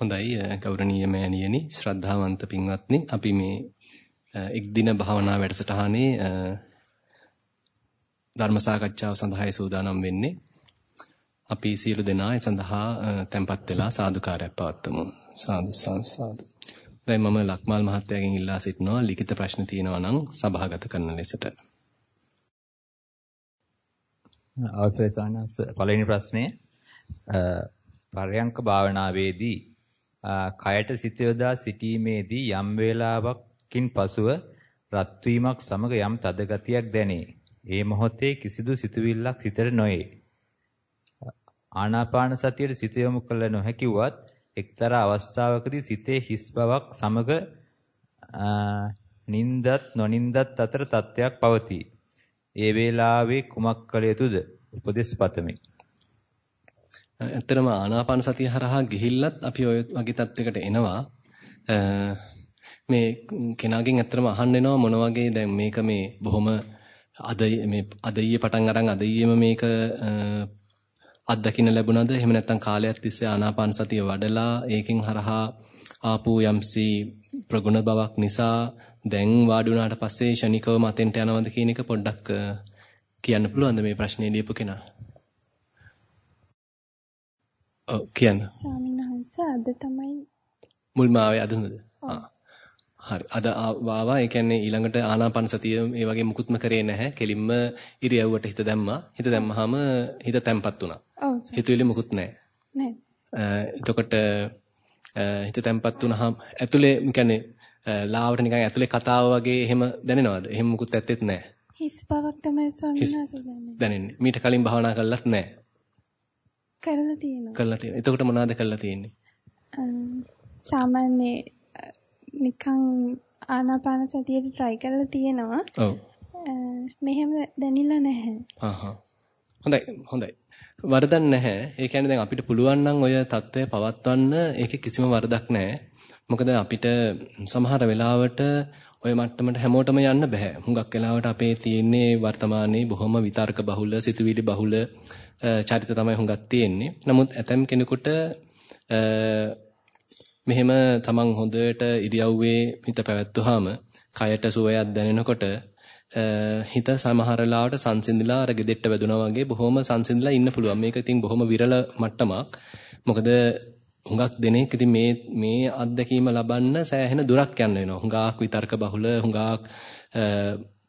හොඳයි ගෞරවනීය මෑණියනි ශ්‍රද්ධාවන්ත පින්වත්නි අපි මේ එක් දින භාවනා වැඩසටහනේ ධර්ම සාකච්ඡාව සඳහායි සූදානම් වෙන්නේ. අපි සියලු දෙනා ඒ සඳහා tempත් වෙලා සාදුකාරයක් පවත්වමු. සාදු සාදු. දැන් මම ලක්මාල් මහත්තයාගෙන් ඉල්ලා සිටිනවා ලිඛිත ප්‍රශ්න තියෙනවා නම් සභාගත කරන ලෙසට. අවසරයි සානස් පළවෙනි ප්‍රශ්නේ පරයන්ක භාවනාවේදී කයට සිත යොදා සිටීමේදී යම් වේලාවකින් පසුව රත් වීමක් සමග යම් තද ගතියක් දැනේ. ඒ මොහොතේ කිසිදු සිතුවිල්ලක් සිතට නොයේ. ආනාපාන සතියේ සිත යොමු කළ නොහැකිවත් එක්තරා අවස්ථාවකදී සිතේ හිස් බවක් සමග නින්දත් නොනින්දත් අතර තත්ත්වයක් පවතී. ඒ වේලාවේ කුමක් කළ යුතුද? උපදෙස් පතමි. ඇත්තටම ආනාපාන සතිය හරහා ගිහිල්ලත් අපි ওই වගේ තත්යකට එනවා. මේ කෙනාගෙන් ඇත්තටම අහන්න එනවා මොන වගේ දැන් මේක මේ බොහොම අද මේ අද ඊයේ පටන් අරන් අද ඊයේම මේක අත්දකින්න ලැබුණාද එහෙම නැත්නම් කාලයක් තිස්සේ ආනාපාන සතිය වඩලා ඒකෙන් හරහා ආපු යම්සි ප්‍රගුණ බවක් නිසා දැන් වාඩි වුණාට පස්සේ ෂණිකව මතෙන්ට යනවද කියන එක පොඩ්ඩක් කියන්න පුළුවන්ද මේ ප්‍රශ්නේ ලියපු කෙනා? ඔව් කියන්න. ස්වාමීන් වහන්සේ අද තමයි මුල්ම ආවේ අදද? හරි. අද ආවා. ඒ කියන්නේ ඊළඟට ආනාපාන සතිය මේ වගේ මුකුත්ම කරේ නැහැ. කෙලින්ම ඉරියව්වට හිත දැම්මා. හිත දැම්මහම හිත තැම්පත් වුණා. ඔව්. හිතුවේ මුකුත් නැහැ. නැහැ. එතකොට හිත තැම්පත් වුණාම ඇතුලේ කියන්නේ ලාවට නිකන් ඇතුලේ කතාව වගේ එහෙම දැනෙනවද? එහෙම මුකුත් ඇත්තෙත් නැහැ. හිස් බවක් තමයි ස්වාමීන් වහන්සේ දැනෙන්නේ. දැනෙන්නේ. මීට කලින් භාවනා කළත් නැහැ. කරලා තියෙනවා. කරලා තියෙනවා. එතකොට මොනවද කරලා තියෙන්නේ? සාමාන්‍ය නිකන් ආනාපාන සතියට try කරලා තියෙනවා. ඔව්. මෙහෙම දැනිලා නැහැ. ආහා. හොඳයි හොඳයි. වරදක් නැහැ. ඒ කියන්නේ දැන් අපිට පුළුවන් නම් ඔය தত্ত্বය පවත්වන්න ඒකේ කිසිම වරදක් නැහැ. මොකද අපිට සමහර වෙලාවට ඔය මට්ටමට හැමෝටම යන්න බෑ. හුඟක් වෙලාවට අපේ තියෙන්නේ වර්තමානයේ බොහොම විතර්ක බහුල, සිතුවිලි බහුල චරිත තමයි හුඟක් තියෙන්නේ. නමුත් ඇතම් කෙනෙකුට මෙහෙම තමන් හොඳට ඉරියව්වේ හිත පැවැත්වුවාම කයට සුවයක් දැනෙනකොට හිත සමහර ලාවට සංසිඳිලා අර ගෙදෙට්ට වැදුනා වගේ බොහොම සංසිඳිලා ඉන්න පුළුවන්. මේක ඉතින් බොහොම විරල මට්ටමක්. මොකද හුඟක් දෙනෙක් ඉතින් මේ මේ අත්දැකීම ලබන්න සෑහෙන දුරක් යන්න වෙනවා. හුඟක් විතර්ක බහුල හුඟක්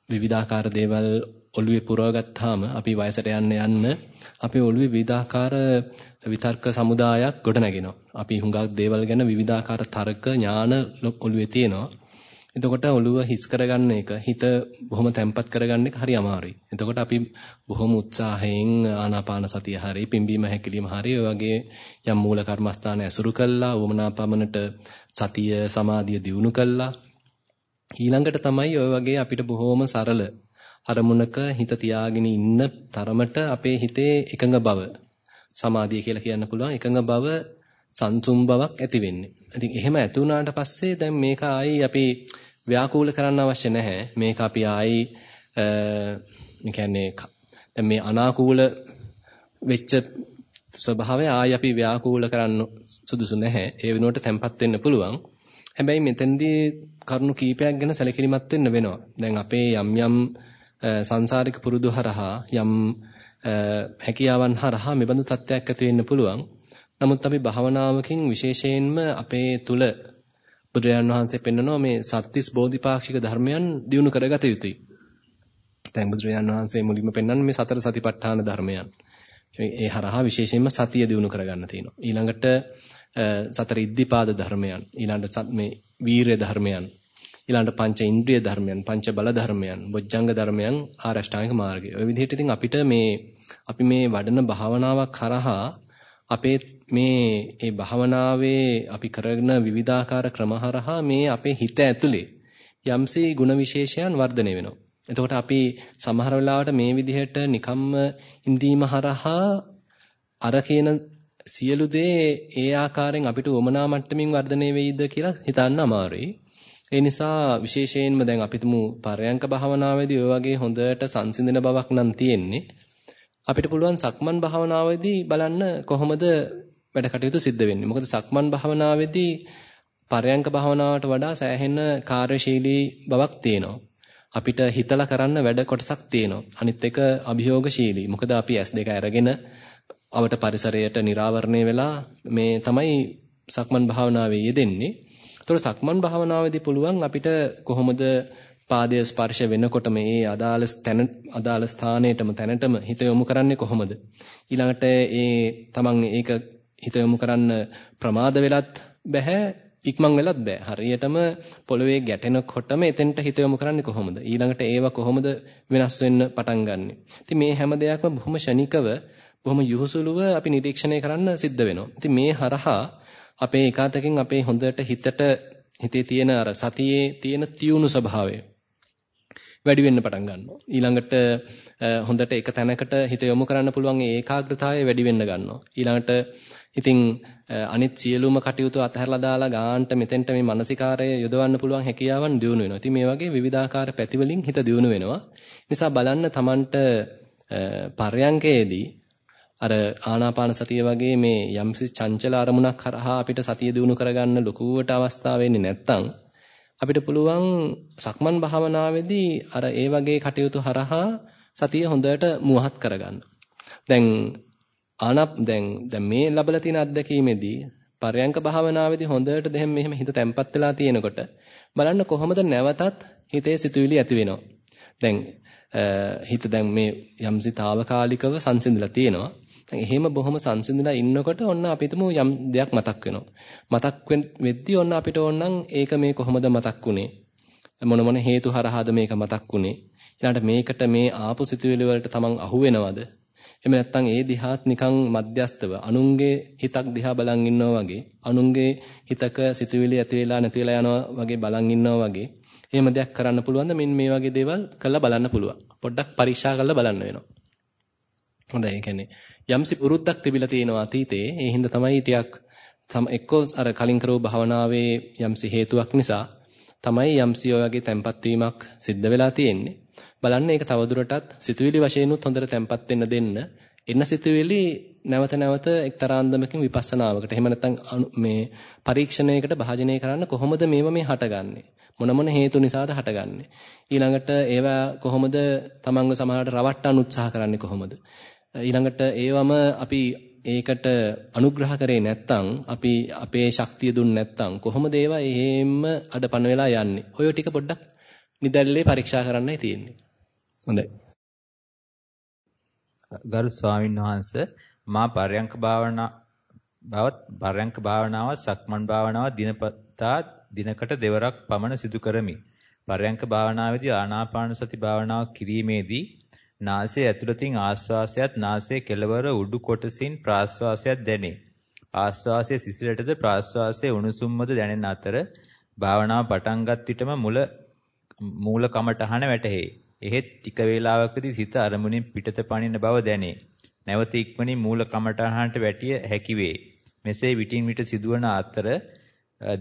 විවිධාකාර දේවල් ඔළුවේ පුරවගත්තාම අපි වයසට යන්න යන්න අපේ ඔළුවේ විවිධාකාර විතර්ක සමුදායක් ගොඩනගෙනවා. අපි හුඟක් දේවල් ගැන විවිධාකාර තර්ක ඥාන ඔළුවේ තියෙනවා. එතකොට ඔළුව හිස් කරගන්න එක හිත බොහොම තැම්පත් කරගන්න එක හරි අමාරුයි. එතකොට අපි බොහොම උත්සාහයෙන් ආනාපාන සතිය හරි පිම්බීම හැකිලිම හරි ඔය වගේ යම් මූල කර්මස්ථාන ඇසුරු කළා වමනාපමණට සතිය සමාධිය දියුණු කළා. ඊළඟට තමයි ඔය වගේ අපිට බොහොම සරල අරමුණක හිත තියාගෙන ඉන්න තරමට අපේ හිතේ එකඟ බව සමාධිය කියලා කියන්න පුළුවන් එකඟ බව සංසුම් බවක් ඇති වෙන්නේ. ඉතින් එහෙම ඇති වුණාට පස්සේ දැන් මේක ආයි අපි ව්‍යාකූල කරන්න අවශ්‍ය නැහැ. මේක අපි ආයි අ කියන්නේ දැන් මේ අනාකූල වෙච්ච ස්වභාවය ආයි අපි ව්‍යාකූල කරන්න සුදුසු නැහැ. ඒ වෙනුවට තැම්පත් වෙන්න පුළුවන්. හැබැයි මෙතෙන්දී කරුණු කීපයක් ගැන සැලකිලිමත් වෙන්න වෙනවා. දැන් අපේ යම් යම් සංසාරික පුරුදු හරහා යම් හැකියාවන් හරහා මෙබඳු තත්ත්වයක් ඇති වෙන්න පුළුවන්. නමුත් අපි භාවනාවකින් විශේෂයෙන්ම අපේ තුල බුදුරජාණන් වහන්සේ පෙන්නනවා මේ සත්‍තිස් බෝධිපාක්ෂික ධර්මයන් දිනු කරගත යුතුයි. දැන් බුදුරජාණන් වහන්සේ මුලින්ම පෙන්වන්නේ මේ සතර සතිපට්ඨාන ධර්මයන්. ඒ හරහා විශේෂයෙන්ම සතිය දිනු කරගන්න තියෙනවා. ඊළඟට සතර ඉද්ධිපාද ධර්මයන්, ඊළඟට මේ වීරය ධර්මයන්, ඊළඟට පංච ඉන්ද්‍රිය ධර්මයන්, පංච බල ධර්මයන්, බොජ්ජංග ධර්මයන්, ආරෂ්ඨාංගික මාර්ගය. ওই විදිහට ඉතින් අපිට මේ අපි මේ වඩන භාවනාවක් කරහා අපේ මේ ඒ භාවනාවේ අපි කරන විවිධාකාර ක්‍රමහරහා මේ අපේ හිත ඇතුලේ යම්සේ ಗುಣ විශේෂයන් වර්ධනය වෙනවා. එතකොට අපි සමහර වෙලාවට මේ විදිහට නිකම්ම ඉඳීම හරහා අර කියන සියලු දේ ඒ ආකාරයෙන් අපිට උමනා මට්ටමින් වර්ධනය වෙයිද කියලා හිතන්න අමාරුයි. ඒ නිසා විශේෂයෙන්ම දැන් අපිටම පරයන්ක භාවනාවේදී ඔය වගේ හොඳට සංසිඳන බවක් නම් තියෙන්නේ. අපිට පුළුවන් සක්මන් භාවනාවේදී බලන්න කොහොමද වැඩ කටයුතු සිද්ධ වෙන්නේ. මොකද සක්මන් භාවනාවේදී පරයන්ක භාවනාවට වඩා සෑහෙන කාර්යශීලී බවක් තියෙනවා. අපිට හිතලා කරන්න වැඩ කොටසක් තියෙනවා. අනිත් එක අභියෝගශීලී. මොකද අපි S2 අරගෙන අවට පරිසරයට निराවරණය වෙලා මේ තමයි සක්මන් භාවනාවේ යෙදෙන්නේ. ඒතකොට සක්මන් භාවනාවේදී පුළුවන් අපිට කොහොමද පාදය ස්පර්ශ වෙනකොට මේ අදාළ තැන අදාළ ස්ථානයටම තැනටම හිත යොමු කරන්නේ කොහොමද? ඊළඟට ඒ තමන් ඒක හිත යොමු කරන්න ප්‍රමාද වෙලත් බෑ ඉක්මන් වෙලත් බෑ. හරියටම පොළවේ ගැටෙනකොටම එතෙන්ට හිත යොමු කරන්නේ කොහොමද? ඊළඟට ඒව කොහොමද වෙනස් වෙන්න පටන් ගන්නෙ? ඉතින් මේ හැම දෙයක්ම බොහොම ෂණිකව බොහොම යහුසුලුව අපි නිරීක්ෂණය කරන්න සිද්ධ වෙනවා. ඉතින් මේ හරහා අපේ එකාතකින් අපේ හොඳට හිතට හිතේ තියෙන අර සතියේ තියෙන තියුණු ස්වභාවය වැඩි වෙන්න පටන් ගන්නවා. ඊළඟට හොඳට එක තැනකට හිත යොමු කරන්න පුළුවන් ඒකාග්‍රතාවය වැඩි වෙන්න ගන්නවා. ඊළඟට ඉතින් අනිත් සියලුම කටයුතු අතහැරලා දාලා ගාන්ට මෙතෙන්ට මේ මානසිකාරය යොදවන්න පුළුවන් හැකියාවන් දියුණු වෙනවා. ඉතින් මේ වගේ විවිධාකාර පැතිවලින් හිත දියුණු වෙනවා. නිසා බලන්න Tamanට පර්යංකයේදී අර ආනාපාන සතිය වගේ මේ යම්සි චංචල අරමුණක් කරහා අපිට සතිය දිනු කරගන්න ලකුවට අවස්ථාව වෙන්නේ නැත්නම් අපිට පුළුවන් සක්මන් භාවනාවේදී අර ඒ වගේ කටයුතු හරහා සතිය හොඳට මුවහත් කරගන්න. දැන් ආනප් දැන් දැන් මේ ලැබලා තියෙන අත්දැකීමේදී පරයන්ක භාවනාවේදී හොඳට දෙහෙම මෙහෙම හිත තැම්පත් වෙලා තියෙනකොට බලන්න කොහොමද නැවතත් හිතේ සිතුවිලි ඇති වෙනවා. දැන් හිත දැන් මේ යම්සි తాවකාලිකව සංසිඳලා තියෙනවා. දැන් එහෙම බොහොම සංසිඳලා ඉන්නකොට ඔන්න අපිටම යම් දෙයක් මතක් වෙනවා. මතක් වෙද්දී ඔන්න අපිට ඕනනම් ඒක මේ කොහොමද මතක් වුනේ? මොන මොන හේතු හරහාද මේක මතක් වුනේ? ඊළඟට මේකට මේ ආපු සිතුවිලි වලට තමන් අහු වෙනවද? එහෙම නැත්නම් ඒ දිහාත් නිකන් මධ්‍යස්තව අනුන්ගේ හිතක් දිහා බලන් ඉන්නවා වගේ අනුන්ගේ හිතක සිතුවිලි ඇති වෙලා නැති වෙලා යනවා වගේ බලන් ඉන්නවා වගේ එහෙම දෙයක් කරන්න පුළුවන්ද මෙන්න මේ වගේ දේවල් කරලා බලන්න පුළුවන් පොඩ්ඩක් පරීක්ෂා කරලා බලන්න වෙනවා හොඳයි ඒ කියන්නේ යම්සි පුරුද්දක් තිබිලා තියෙනවා අතීතේ. ඒ හින්දා තමයි ටිකක් එක්කෝ අර කලින් කරව භවනාවේ යම්සි හේතුවක් නිසා තමයි යම්සි ඔය වගේ තැම්පත් වීමක් සිද්ධ වෙලා තියෙන්නේ. බලන්න ඒක තවදුරටත් සිතුවිලි වශයෙන්ුත් හොඳට තැම්පත් වෙන්න දෙන්න. එන්න සිතුවිලි නැවත නැවත එක්තරා අන්දමකින් විපස්සනාවකට. එහෙම නැත්නම් මේ පරීක්ෂණයකට භාජනය කරන්න කොහොමද මේව මේ හටගන්නේ? මොන මොන හේතු නිසාද හටගන්නේ? ඊළඟට ඒවා කොහොමද තමන්ව සමහරට රවට්ටන්න උත්සාහ කරන්නේ කොහොමද? ඊළඟට ඒවම අපි ඒකට අනුග්‍රහ කරේ නැත්නම් අපි අපේ ශක්තිය දුන්නේ නැත්නම් කොහොමද ඒවා එහෙම්ම අඩපණ වෙලා යන්නේ ඔය ටික පොඩ්ඩක් නිදැල්ලේ පරීක්ෂා කරන්නයි තියෙන්නේ හොඳයි. ගරු ස්වාමීන් වහන්ස මා පරයන්ක භාවනා බවත් පරයන්ක භාවනාව සක්මන් භාවනාව දිනපතා දිනකට දෙවරක් පමණ සිදු කරමි. පරයන්ක භාවනාවේදී ආනාපාන සති භාවනාව කිරීමේදී නාසයේ ඇතුළතින් ආශ්වාසයත් නාසයේ කෙළවර උඩු කොටසින් ප්‍රාශ්වාසයත් දැනේ. ආශ්වාසයේ සිසිලටද ප්‍රාශ්වාසයේ උණුසුම්මද දැනෙන අතර භාවනාව පටන්ගත් විටම මුල මූල කමටහන වැටහේ. එහෙත් ටික වේලාවකදී සිත අරමුණින් පිටත පනින බව දැනේ. නැවත ඉක්මනින් මූල කමඨහනට වැටිය හැකි වේ. මෙසේ විටින් විට සිදුවන අතර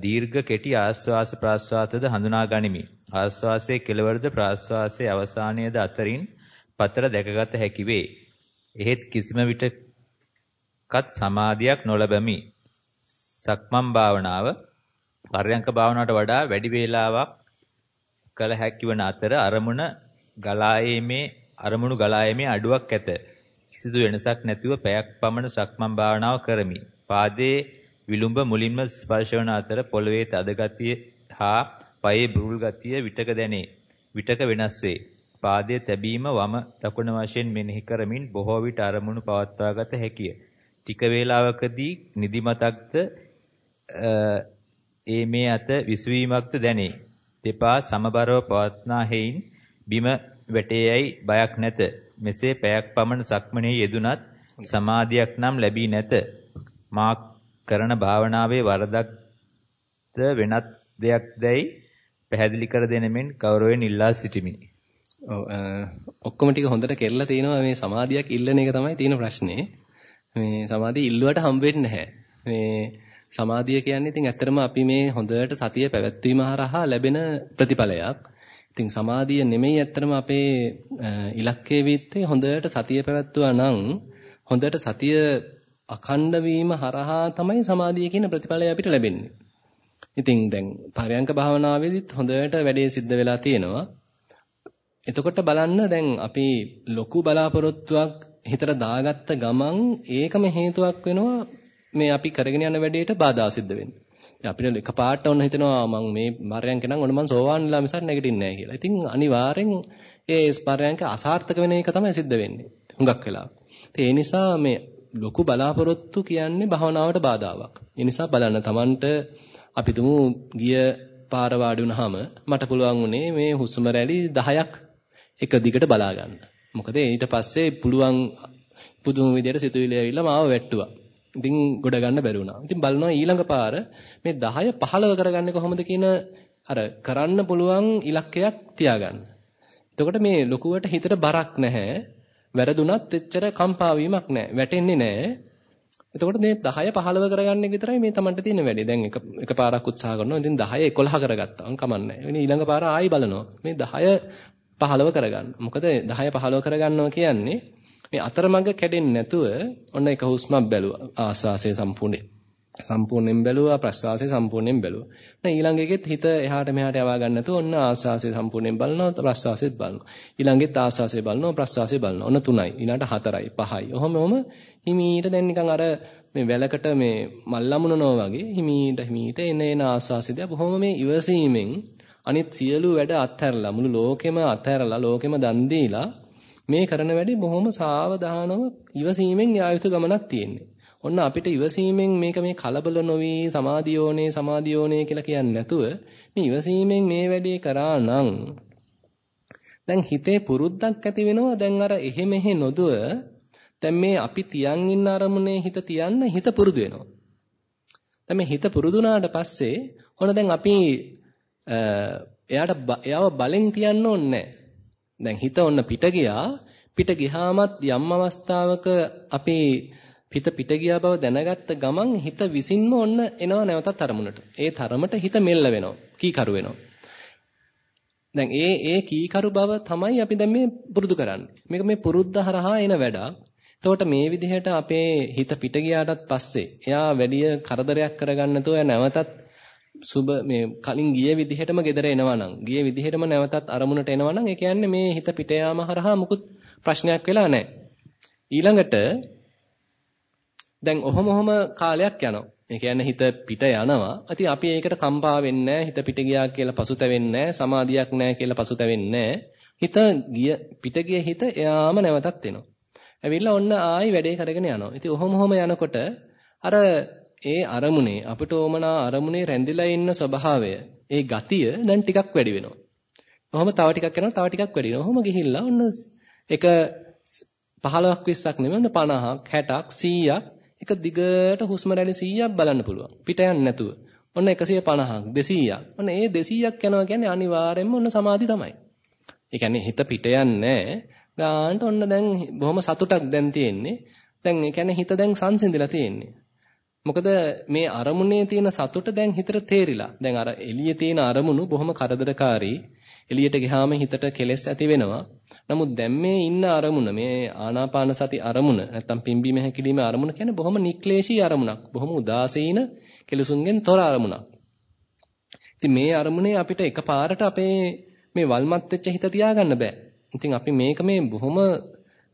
දීර්ඝ කෙටි ආස්වාස ප්‍රාස්වාසද හඳුනා ගනිමි. ආස්වාසයේ කෙළවරද ප්‍රාස්වාසයේ අවසානයේද අතරින් පතර දැකගත හැකි වේ. එහෙත් කිසිම විටකත් සමාධියක් නොලබමි. සක්මන් භාවනාව පර්යංක භාවනාවට වඩා වැඩි වේලාවක් කළ හැකි වන අතර අරමුණ ගලායීමේ අරමුණු ගලායීමේ අඩුවක් ඇත. කිසිදු වෙනසක් නැතිව පැයක් පමණ සක්මන් භාවනාව කරමි. පාදයේ විලුඹ මුලින්ම ස්පර්ශ වන අතර පොළවේ තද ගතිය හා පයේ බුරුල් ගතිය විටක දැනේ. විටක වෙනස් වේ. පාදයේ තැබීම වම දකුණ වශයෙන් මෙනෙහි කරමින් බොහෝ විට අරමුණු පවත්වාගත හැකිය. ටික වේලාවකදී නිදිමතක්ද ඒ මේ අත විසවීමක්ද දැනේ. දෙපා සමබරව පවත්නා හේයින් බිම වැටේයයි බයක් නැත. මෙසේ පැයක් පමණ සක්මනේ යෙදුනත් සමාධියක් නම් ලැබී නැත. මා කරන භාවනාවේ වරදක්ද වෙනත් දෙයක් දැයි පැහැදිලි කර දෙනෙමින් ගෞරවයෙන් ඉල්ලා සිටිමි. ඔව් ඔක්කොම ටික හොඳට කෙරලා තිනවා මේ සමාධියක් ඉල්ලන එක තමයි තියෙන ප්‍රශ්නේ. මේ සමාධිය ඉල්ලුවට හම්බෙන්නේ නැහැ. මේ සමාධිය කියන්නේ ඉතින් ඇත්තටම අපි මේ හොඳට සතිය පැවැත්වීම හරහා ලැබෙන ප්‍රතිඵලයක්. ඉතින් සමාධිය නෙමෙයි ඇත්තටම අපේ ඉලක්කයේ විත්තේ හොඳට සතිය පැවැත්වුවා නම් හොඳට සතිය අඛණ්ඩ වීම හරහා තමයි සමාධිය කියන ප්‍රතිඵලය අපිට ලැබෙන්නේ. ඉතින් දැන් පරයන්ක භාවනාවේදීත් හොඳට වැඩේ සිද්ධ වෙලා තියෙනවා. එතකොට බලන්න දැන් අපි ලොකු බලාපොරොත්තුවක් හිතට දාගත්ත ගමන් ඒකම හේතුවක් වෙනවා මේ අපි කරගෙන යන වැඩේට බාධා සිද්ධ වෙන්නේ. අපිට එකපාරට ඔන්න හිතෙනවා මම මේ මරයන්ක නම් ඔන්න මම සෝවාන් වෙලා මිසක් නැගිටින්නේ නැහැ කියලා. ඉතින් අනිවාර්යෙන් ඒ ස්පර්යන්ක අසාර්ථක වෙන එක තමයි සිද්ධ වෙන්නේ. හුඟක් වෙලා. ඒ නිසා මේ ලොකු බලාපොරොත්තු කියන්නේ භවනාවට බාධාවක්. ඒ නිසා බලන්න Tamanට අපි තුමු ගිය පාර වාඩි වුණාම මට පුළුවන් උනේ මේ හුස්ම රැලි 10ක් එක දිගට බලා ගන්න. මොකද ඊට පස්සේ පුළුවන් පුදුම විදියට සිතුවිලි ඇවිල්ලා මාව වැට්ටුවා. ඉතින් ගොඩ ගන්න බැරි වුණා. ඉතින් බලනවා ඊළඟ පාර මේ 10 15 කරගන්නේ කොහොමද කියන අර කරන්න පුළුවන් ඉලක්කයක් තියාගන්න. එතකොට මේ ලොකුවට හිතට බරක් නැහැ. වැරදුනත් එච්චර කම්පා වීමක් නැහැ. වැටෙන්නේ නැහැ. එතකොට මේ 10 15 කරගන්න එක විතරයි මේ Tamanට තියෙන වැඩේ. දැන් එක එක පාරක් උත්සාහ කරනවා. ඉතින් 10 11 කරගත්තා. කමන්නේ. ඉතින් ඊළඟ පාර ආයි බලනවා. මේ 10 15 කරගන්න. මොකද 10 15 කරගන්නවා කියන්නේ මේ අතරමඟ කැඩෙන්නේ නැතුව ඔන්න එක හුස්මක් බැලුවා. ආස්වාසය සම්පූර්ණයෙන්. සම්පූර්ණයෙන් බැලුවා ප්‍රස්වාසය සම්පූර්ණයෙන් බැලුවා. දැන් ඊළඟ එකෙත් හිත එහාට මෙහාට යවා ගන්න නැතුව ඔන්න ආස්වාසය සම්පූර්ණයෙන් බලනවා ප්‍රස්වාසයත් බලනවා. ඊළඟෙත් ආස්වාසය බලනවා ප්‍රස්වාසය බලනවා. ඔන්න තුනයි. ඊළඟට හතරයි, පහයි. ඔහොම ඔහොම හිමීට දැන් නිකන් අර මේ වැලකට මේ මල් ලමුනනවා වගේ හිමීට හිමීට එන එන ආස්වාසයද බොහොම මේ ඉවසීමෙන් අනිත් සියලු වැඩ අත්හැරලා මුළු ලෝකෙම අත්හැරලා ලෝකෙම දන් දීලා මේ කරන වැඩේ බොහොම සාවධානව ඉවසීමෙන් යා යුතු ගමනක් තියෙන්නේ. ඔන්න අපිට ඉවසීමෙන් මේක මේ කලබල නොවි සමාධියෝනේ සමාධියෝනේ කියලා කියන්නේ නැතුව මේ ඉවසීමෙන් මේ වැඩේ කරා නම් දැන් හිතේ පුරුද්දක් ඇති වෙනවා දැන් අර එහෙ මෙහෙ නොදුව දැන් මේ අපි තියන් ඉන්න අරමුණේ හිත තියන්න හිත පුරුදු වෙනවා. දැන් මේ හිත පුරුදුනාට පස්සේ ඔන්න දැන් අපි එයාට එයාව බලෙන් තියන්න ඕනේ දැන් හිත ඔන්න පිට ගියා පිට ගියාමත් යම් අවස්ථාවක අපි හිත පිට ගියා බව දැනගත්ත ගමන් හිත විසින්ම ඔන්න එනවා නැවතත් අරමුණට. ඒ තරමට හිත මෙල්ල වෙනවා. කීකරු වෙනවා. දැන් ඒ ඒ කීකරු බව තමයි අපි දැන් මේ පුරුදු කරන්නේ. මේක මේ පුරුද්ද හරහා එන වැඩක්. එතකොට මේ විදිහට අපේ හිත පිට ගියාටත් පස්සේ එයා වැඩි කරදරයක් කරගන්න නැතුව නැවතත් සුබ මේ කලින් ගිය විදිහටම ගෙදර එනවා නම් ගිය විදිහටම නැවතත් අරමුණට එනවා නම් ඒ කියන්නේ මේ හිත පිට යාම හරහා මුකුත් ප්‍රශ්නයක් වෙලා නැහැ. ඊළඟට දැන් ඔහොම ඔහොම කාලයක් යනවා. ඒ කියන්නේ හිත පිට යනවා. ඉතින් අපි ඒකට කම්පා වෙන්නේ හිත පිට ගියා කියලා පසුතැවෙන්නේ සමාධියක් නැහැ කියලා පසුතැවෙන්නේ හිත ගිය පිට ගිය හිත එයාම නැවතත් එනවා. ඇවිල්ලා ඔන්න ආයි වැඩේ කරගෙන යනවා. ඉතින් ඔහොම ඔහොම යනකොට අර ඒ අරමුණේ අපිට ඕමනා අරමුණේ රැඳිලා ඉන්න ස්වභාවය ඒ ගතිය දැන් ටිකක් වැඩි වෙනවා. කොහොම තව ටිකක් යනවා තව ටිකක් වැඩි වෙනවා. කොහොම ගිහිල්ලා ඔන්න එක 15ක් 20ක් නෙමෙයි 50ක් 60ක් 100ක් එක දිගට හුස්ම රැලි 100ක් බලන්න පුළුවන්. පිට යන්නේ නැතුව. ඔන්න 150ක් 200ක්. ඔන්න ඒ 200ක් යනවා කියන්නේ අනිවාර්යෙන්ම ඔන්න සමාධි තමයි. ඒ කියන්නේ හිත පිට යන්නේ ගානට ඔන්න දැන් බොහොම සතුටක් දැන් තියෙන්නේ. දැන් ඒ කියන්නේ හිත දැන් සංසිඳිලා තියෙන්නේ. මොකද මේ අරමුණේ තියෙන සතුට දැන් හිතට තේරිලා. දැන් අර එළියේ තියෙන අරමුණු බොහොම කරදරකාරී. එළියට ගියාම හිතට කෙලෙස් ඇති වෙනවා. නමුත් දැන් මේ ඉන්න අරමුණ මේ ආනාපාන සති අරමුණ නැත්තම් පිම්බීම හැකිලිම අරමුණ කියන්නේ බොහොම නික්ලේශී අරමුණක්. බොහොම උදාසීන කෙලසුන්ගෙන් තොර අරමුණක්. ඉතින් මේ අරමුණේ අපිට එකපාරට අපේ මේ වල්මත් වෙච්ච හිත තියාගන්න බෑ. ඉතින් අපි මේක මේ බොහොම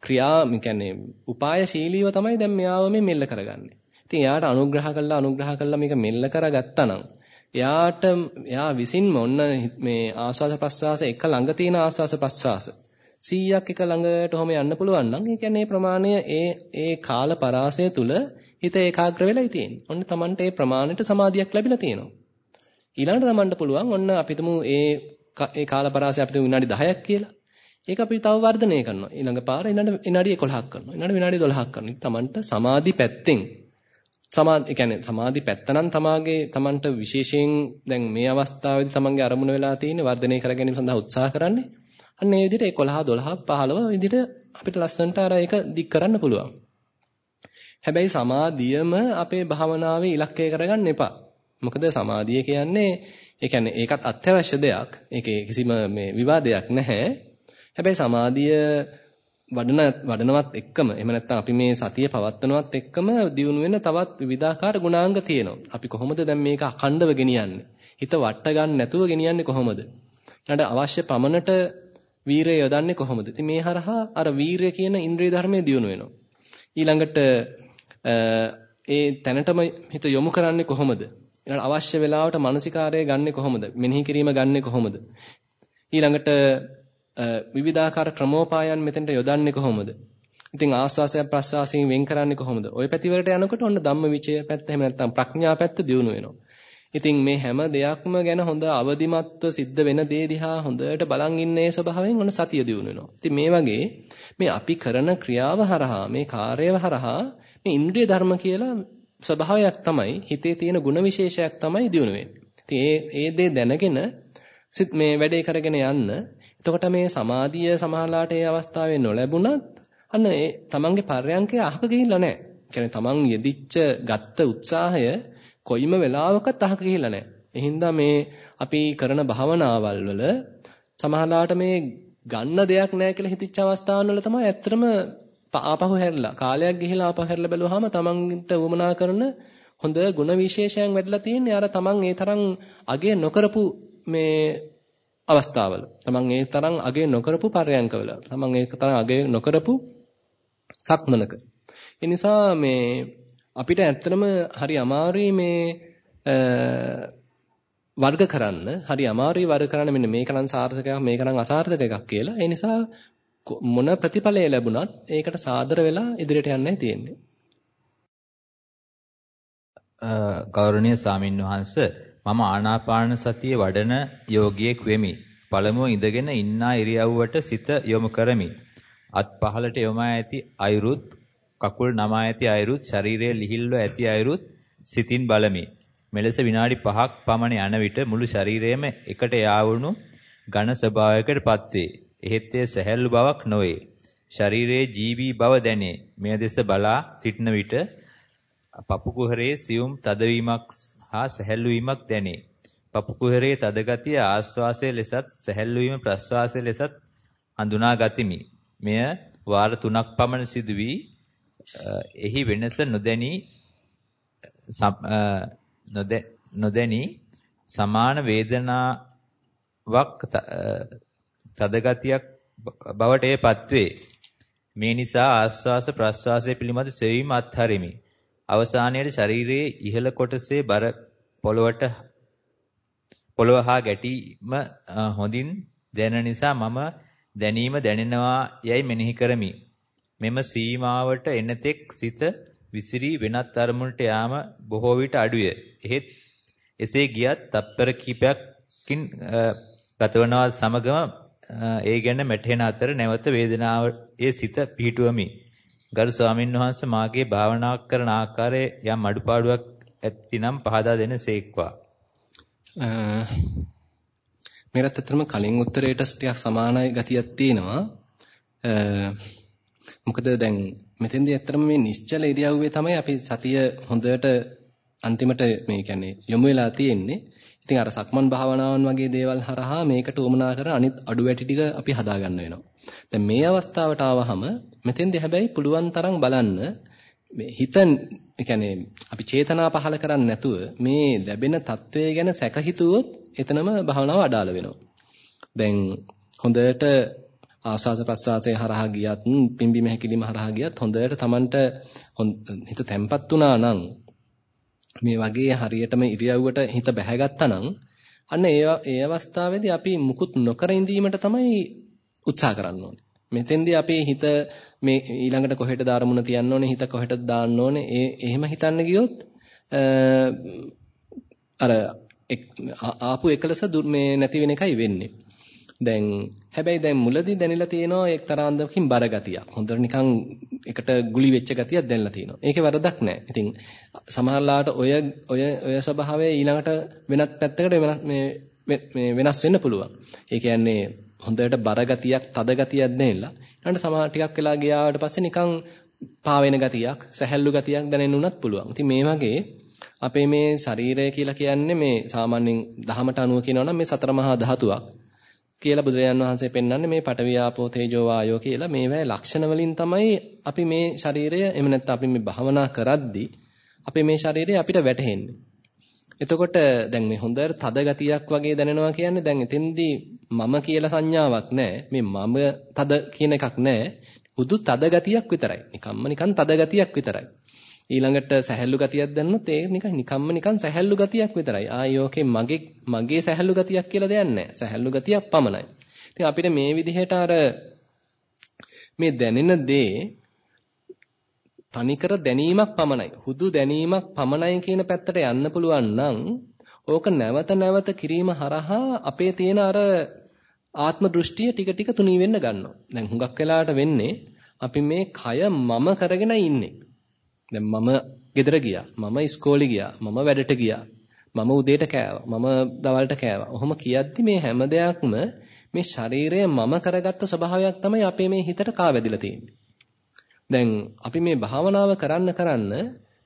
ක්‍රියා කියන්නේ උපායශීලීව තමයි දැන් මෙයාව මේ මෙල්ල කරගන්නේ. ඉතින් එයාට අනුග්‍රහ කළා අනුග්‍රහ කළා මේක මෙල්ල කරගත්තා නම් එයාට එයා විසින්ම ඔන්න මේ ආස්වාස ප්‍රස්වාස එක ළඟ තියෙන ආස්වාස ප්‍රස්වාස 100ක් එක ළඟට ඔහම යන්න පුළුවන් නම් ඒ කියන්නේ ප්‍රමාණය ඒ ඒ කාල පරාසය තුල හිත ඒකාග්‍ර වෙලායි තියෙන්නේ. ඔන්න Tamanට ඒ ප්‍රමාණයට සමාධියක් ලැබිලා තියෙනවා. ඊළඟට Tamanට පුළුවන් ඔන්න අපිටම ඒ ඒ කාල පරාසය අපිට විනාඩි 10ක් කියලා. ඒක අපි තව වර්ධනය කරනවා. ඊළඟ පාර ඊළඟ විනාඩි 11ක් කරනවා. ඊළඟ විනාඩි 12ක් කරනවා. Tamanට සමාධි පැත්තෙන් සමාධි කියන්නේ සමාධි පැත්ත නම් තමාගේ Tamanට විශේෂයෙන් දැන් මේ අවස්ථාවේදී Tamanගේ අරමුණ වෙලා තියෙන වර්ධනය කර ගැනීම සඳහා උත්සාහ කරන්නේ. අන්න ඒ විදිහට 11 12 15 විදිහට අපිට ලස්සනට අර ඒක දික් කරන්න පුළුවන්. හැබැයි සමාධියම අපේ භාවනාවේ ඉලක්කය කරගන්න එපා. මොකද සමාධිය කියන්නේ ඒ කියන්නේ ඒකත් අත්‍යවශ්‍ය දෙයක්. ඒකේ කිසිම මේ විවාදයක් නැහැ. හැබැයි සමාධිය වඩන වඩනවත් එක්කම එහෙම නැත්නම් අපි මේ සතිය පවත්වනවත් එක්කම දියුණු වෙන තවත් විවිධාකාර ගුණාංග තියෙනවා. අපි කොහොමද දැන් මේක අඛණ්ඩව ගෙනියන්නේ? හිත වට ගන්න නැතුව ගෙනියන්නේ කොහොමද? ඊළඟට අවශ්‍ය පමණට වීරය යොදන්නේ කොහොමද? ඉතින් මේ හරහා අර වීරය කියන ඉන්ද්‍රිය ධර්මයේ දියුණු වෙනවා. ඊළඟට ඒ තැනටම හිත යොමු කරන්නේ කොහොමද? ඊළඟ අවශ්‍ය වෙලාවට මානසිකාරය ගන්නෙ කොහොමද? මෙනෙහි කිරීම ගන්නෙ කොහොමද? ඊළඟට විවිධාකාර ක්‍රමෝපායන් මෙතෙන්ට යොදන්නේ කොහොමද? ඉතින් ආස්වාසය ප්‍රස්වාසයෙන් වෙන් කරන්නේ කොහොමද? ওই පැතිවලට යනකොට ඔන්න ධම්මවිචය පැත්ත එහෙම නැත්නම් ප්‍රඥා පැත්ත දියුණු වෙනවා. ඉතින් මේ හැම දෙයක්ම ගැන හොඳ අවදිමත්ව සිද්ධ වෙන දේ දිහා හොඳට බලන් ඉන්නේ ස්වභාවයෙන් ඔන්න සතිය දියුණු වෙනවා. ඉතින් මේ වගේ මේ අපි කරන ක්‍රියාව හරහා මේ කාර්යව හරහා මේ ඉන්ද්‍රිය ධර්ම කියලා ස්වභාවයක් තමයි හිතේ තියෙන ಗುಣ විශේෂයක් තමයි දියුණු වෙන්නේ. ඉතින් ඒ ඒ දේ දැනගෙන සිත් මේ වැඩේ කරගෙන යන්න. එතකොට මේ සමාධිය සමහරලාට ඒ අවස්ථාවේ නොලැබුණත් අන්න ඒ තමන්ගේ පර්යංකය අහක ගිහිල්ලා නැහැ. කියන්නේ තමන් යෙදිච්ච ගත්ත උත්සාහය කොයිම වෙලාවකත් අහක ගිහිල්ලා නැහැ. එහින්දා මේ අපි කරන භාවනාවල් වල සමහරලාට මේ ගන්න දෙයක් නැහැ කියලා හිතච්ච අවස්ථාවන් වල තමයි ඇත්තටම ආපහු හැරිලා කාලයක් ගිහිලා ආපහු හැරිලා බැලුවාම තමන්ට උවමනා කරන හොඳ ගුණ විශේෂයන් වැඩිලා තියෙන්නේ අර තමන් ඒ තරම් අගේ නොකරපු මේ අවස්ථාවල. තමන් ඒ තරම් අගේ නොකරපු පරයන්කවල. තමන් ඒ තරම් අගේ නොකරපු සක්මනක. ඒ නිසා මේ අපිට ඇත්තටම හරි අමාරුයි මේ වර්ග කරන්න හරි අමාරුයි වර්ග කරන්න මෙන්න මේක නම් සාර්ථකයක් මේක නම් අසාර්ථක එකක් කියලා. ඒ නිසා මොන ප්‍රතිඵලය ලැබුණත් ඒකට සාදර වෙලා ඉදිරියට යන්නයි තියෙන්නේ. ගෞරවනීය සාමින් වහන්ස මම ආනාපාන සතිය වඩන යෝගියෙක් වෙමි. පළමුව ඉඳගෙන ඉන්නා ඉරියව්වට සිත යොමු කරමි. අත් පහලට යොමා ඇති අයුරුත් කකුල් නමා ඇති අයුරුත් ශරීරයේ ලිහිල්ව ඇති අයුරුත් සිතින් බලමි. මෙලෙස විනාඩි 5ක් පමණ යන විට මුළු ශරීරයම එකට යාවුණු ඝන ස්වභාවයකටපත් වේ. එහෙත් එය සැහැල්ලු බවක් නොවේ. ශරීරයේ ජීවී බව දැනේ. මෙය දෙස බලා සිටන විට පපු කුහරයේ සියුම් තදවීමක් හා සැහැල්ලු වීමක් දැනේ. පපු කුහරයේ තද ගතිය ආස්වාසයේ ලෙසත් සැහැල්ලු වීම ප්‍රස්වාසයේ ලෙසත් හඳුනා ගතිමි. මෙය වාර 3ක් පමණ සිදු වී එහි වෙනස නොදැනී නොදැනී සමාන වේදනාවක් තදගතියක් බවට එයපත් වේ. මේ නිසා ආස්වාස ප්‍රස්වාසය පිළිබඳ සෙවීම අත්හරිමි. අවසානයේ ශරීරයේ ඉහළ කොටසේ බර පොළවට පොළව හා ගැටීම හොඳින් දැනෙන නිසා මම දැනීම දැනෙනවා යයි මෙනෙහි කරමි. මෙම සීමාවට එනතෙක් සිත විසිරී වෙනත් අරමුණට යාම බොහෝ විට අඩුය. එහෙත් එසේ ගියත් තත්පර කිහිපයක්කින් ගතවනවා සමගම ඒ ගැන මැටහෙන අතර නැවත වේදනාව ඒ සිත පිහිටුවමි. ගරු ස්වාමීන් වහන්සේ මාගේ භාවනාවක් කරන ආකාරයේ යම් අඩුපාඩුවක් ඇත්තිනම් පහදා දෙන සේක්වා. මේකට ඇත්තටම කලින් උත්තරයට ටිකක් සමානයි ගතියක් තියෙනවා. මොකද දැන් මෙතෙන්දී ඇත්තටම මේ නිශ්චල ඉරියව්වේ තමයි අපි සතිය හොඳට අන්තිමට මේ කියන්නේ යොමු වෙලා තියෙන්නේ. ඉතින් අර සක්මන් භාවනාවන් වගේ දේවල් හරහා මේකට උමනා කරන අනිත් අඩු වැටි ටික අපි හදා ගන්න වෙනවා. දැන් මේ අවස්ථාවට ආවහම මෙතෙන්දී හැබැයි පුළුවන් තරම් බලන්න මේ හිත කියන්නේ අපි චේතනා පහල කරන්නේ නැතුව මේ ලැබෙන తත්වය ගැන සැක හිතුවොත් එතනම භාවනාව අඩාල වෙනවා. දැන් හොඳට ආස්වාස ප්‍රස්වාසයේ හරහා ගියත් පිම්බිම හැකිලිම හරහා ගියත් හොඳට Tamanට හිත තැම්පත් වුණා නම් මේ වගේ හරියටම ඉරියව්වට හිත බැහැගත්තා නම් අන්න ඒ ඒ අවස්ථාවේදී අපි මුකුත් නොකර ඉඳීමට තමයි උත්සාහ කරන්න ඕනේ. මෙතෙන්දී අපි හිත මේ ඊළඟට කොහෙටද ආරමුණ තියන්න ඕනේ හිත කොහෙටද දාන්න ඕනේ ඒ එහෙම හිතන්න ගියොත් අර ආපු එකලස මේ නැති වෙන එකයි වෙන්නේ. දැන් හැබැයි දැන් මුලදී දැනෙලා තියෙනවා එක්තරා අන්දමකින් බර ගතියක්. හොඳට නිකන් එකට ගුලි වෙච්ච ගතියක් දැනලා තියෙනවා. ඒකේ වරදක් නැහැ. ඉතින් සමහරලාට ඔය ඔය ඔය ස්වභාවය ඊළඟට වෙනත් පැත්තකට මේ මේ වෙනස් වෙන්න පුළුවන්. ඒ කියන්නේ හොඳට බර ගතියක්, තද ගතියක් දැනෙලා ඊළඟට සමහර ටිකක් වෙලා ගියාට පස්සේ නිකන් පාවෙන ගතියක්, සැහැල්ලු ගතියක් දැනෙන්න උනත් පුළුවන්. ඉතින් මේ වගේ අපේ මේ ශරීරය කියලා කියන්නේ මේ සාමාන්‍යයෙන් දහමට අනුව කියනවා නම් මේ සතර මහා ධාතුවක්. කියලා බුදුරජාන් වහන්සේ පෙන්වන්නේ මේ පඨවි ආපෝ තේජෝ වායෝ කියලා මේවැ ලක්ෂණ වලින් තමයි අපි මේ ශරීරය එහෙම නැත්නම් අපි මේ භවනා කරද්දී අපේ මේ ශරීරය අපිට වැටහෙන්නේ. එතකොට දැන් මේ හොඳට තද ගතියක් වගේ දැනෙනවා කියන්නේ දැන් එතෙන්දී මම කියලා සංඥාවක් නැහැ. මේ මම තද කියන එකක් නැහැ. හුදු තද ගතියක් විතරයි. නිකම්ම නිකන් තද ගතියක් විතරයි. ඊළඟට සැහැල්ලු ගතියක් දැන්නොත් ඒ නිකන් නිකම්ම නිකන් සැහැල්ලු ගතියක් විතරයි. ආයෝකේ මගේ මගේ සැහැල්ලු ගතියක් කියලා දෙයක් නැහැ. සැහැල්ලු ගතියක් පමණයි. ඉතින් අපිට මේ විදිහට අර මේ දැනෙන දේ තනිකර දැනීමක් පමණයි. හුදු දැනීමක් පමණයි කියන පැත්තට යන්න පුළුවන් නම් ඕක නැවත නැවත කිරීම හරහා අපේ තියෙන අර ආත්ම දෘෂ්ටිය ටික ටික තුනී වෙන්න ගන්නවා. දැන් හුඟක් වෙලාවට වෙන්නේ අපි මේ කය මම කරගෙන ඉන්නේ. දැන් මම ගෙදර ගියා. මම ඉස්කෝලේ ගියා. මම වැඩට ගියා. මම උදේට කෑවා. මම දවල්ට කෑවා. ඔහොම කියද්දි මේ හැම දෙයක්ම මේ ශරීරය මම කරගත්ත ස්වභාවයක් තමයි අපේ මේ හිතට කාවැදිලා තියෙන්නේ. දැන් අපි මේ භාවනාව කරන්න කරන්න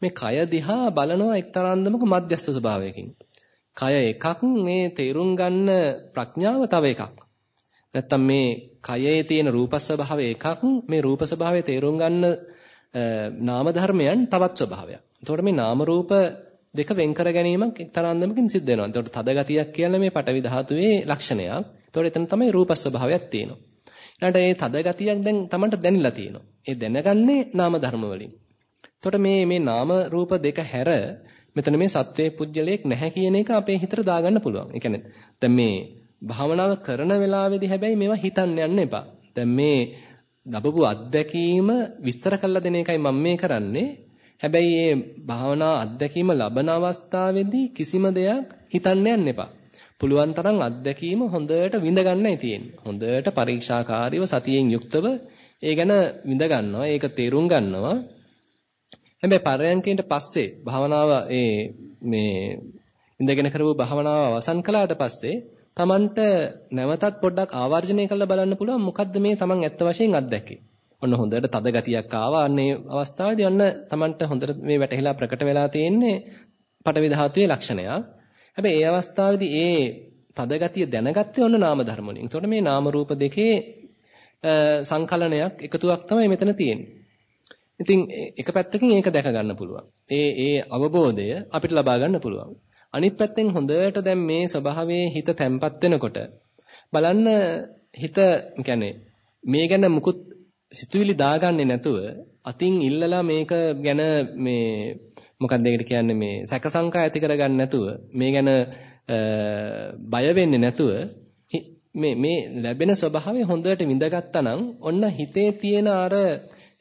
මේ කය දිහා බලනවා එක්තරා අන්දමක මධ්‍යස්ථ ස්වභාවයකින්. කය එකක් මේ තේරුම් ගන්න ප්‍රඥාව තව එකක්. නැත්තම් මේ කයේ තියෙන රූප ස්වභාවය එකක් මේ රූප ස්වභාවය තේරුම් ගන්න නාම ධර්මයන් තවත් ස්වභාවයක්. එතකොට මේ නාම රූප දෙක වෙන් කර ගැනීමක් එක්තරා අන්දමකින් සිද්ධ වෙනවා. එතකොට තද ගතියක් කියන්නේ මේ පටවි ධාතුවේ ලක්ෂණයක්. එතකොට එතන තමයි රූප ස්වභාවයක් තියෙනවා. ඊළඟට මේ තද ගතියක් දැන් Tamanට දැනිලා තියෙනවා. ඒ දැනගන්නේ නාම ධර්ම වලින්. එතකොට මේ මේ නාම රූප දෙක හැර මෙතන මේ සත්වයේ පුජ්‍යලයක් නැහැ කියන එක අපේ හිතට දාගන්න පුළුවන්. ඒ කියන්නේ දැන් මේ භාවනාව කරන වෙලාවේදී හැබැයි මේවා හිතන්න යන්න එපා. දැන් මේ ලැබපු අත්දැකීම විස්තර කරලා දෙන එකයි මම මේ කරන්නේ. හැබැයි මේ භාවනා අත්දැකීම ලබන අවස්ථාවේදී කිසිම දෙයක් හිතන්න යන්න එපා. පුළුවන් තරම් අත්දැකීම හොඳට විඳ ගන්නයි තියෙන්නේ. හොඳට පරීක්ෂාකාරීව සතියෙන් යුක්තව ඒ ගැන විඳ ගන්නවා. ඒක තේරුම් ගන්නවා. හැබැයි පරයන්කේට පස්සේ භාවනාව ඒ මේ ඉඳගෙන කරපු භාවනාව අවසන් කළාට පස්සේ Tamanට නැවතත් පොඩ්ඩක් ආවර්ජනය කරලා බලන්න පුළුවන් මොකද්ද මේ Taman ඇත්ත වශයෙන් අත්දැකේ. ඔන්න හොඳට තද ගතියක් ආවා. අන්න ඒ අවස්ථාවේදී ඔන්න Tamanට හොඳට මේ වැටහිලා ප්‍රකට වෙලා තියෙන්නේ පටවි ධාතුවේ ලක්ෂණයක්. හැබැයි ඒ අවස්ථාවේදී ඒ තද ගතිය දැනගත්තේ ඔන්න නාම ධර්ම වලින්. එතකොට මේ නාම රූප දෙකේ සංකලනයක් එකතුවක් තමයි මෙතන තියෙන්නේ. ඉතින් එක පැත්තකින් ඒක දැක ගන්න පුළුවන්. ඒ ඒ අවබෝධය අපිට ලබා ගන්න පුළුවන්. අනිත් පැත්තෙන් හොඳට දැන් මේ ස්වභාවයේ හිත තැම්පත් වෙනකොට බලන්න හිත කියන්නේ මේ ගැන මුකුත් සිතුවිලි දාගන්නේ නැතුව අතින් ඉල්ලලා මේක ගැන මේ මොකක්ද ඒකට කියන්නේ මේ සැකසංකා ඇති කරගන්න නැතුව මේ ගැන බය වෙන්නේ නැතුව මේ මේ ලැබෙන ස්වභාවය හොඳට විඳගත්තා නම් ඔන්න හිතේ තියෙන අර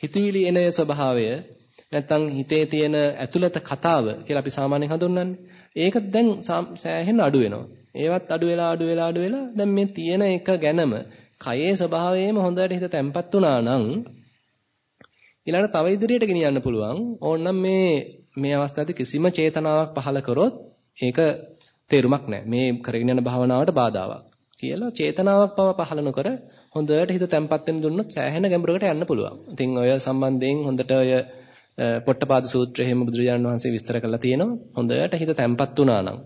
හිතවිලි එන ස්වභාවය නැත්තම් හිතේ තියෙන ඇතුළත කතාව කියලා අපි සාමාන්‍යයෙන් හඳුන්වන්නේ. ඒක දැන් සෑහෙන අඩු වෙනවා. ඒවත් අඩු වෙලා අඩු වෙලා අඩු වෙලා දැන් මේ තියෙන එක ගැනම කයේ ස්වභාවයේම හොඳට හිත තැම්පත් වුණා නම් ඊළඟට තව ඉදිරියට ගෙනියන්න පුළුවන්. ඕනනම් මේ මේ අවස්ථාවේ කිසිම චේතනාවක් පහළ කරොත් ඒක තේරුමක් නැහැ. මේ කරගෙන යන භාවනාවට බාධාවක්. කියලා චේතනාවක් පව පහළ නොකර හොඳට හිත තැම්පත් වෙන දුන්නොත් සෑහෙන ගැඹුරකට යන්න පුළුවන්. ඉතින් ඔය සම්බන්ධයෙන් හොඳට ඔය පොට්ටපාද සූත්‍රය එහෙම බුදුරජාණන් වහන්සේ විස්තර කරලා තියෙනවා. හොඳට හිත තැම්පත් වුණා නම්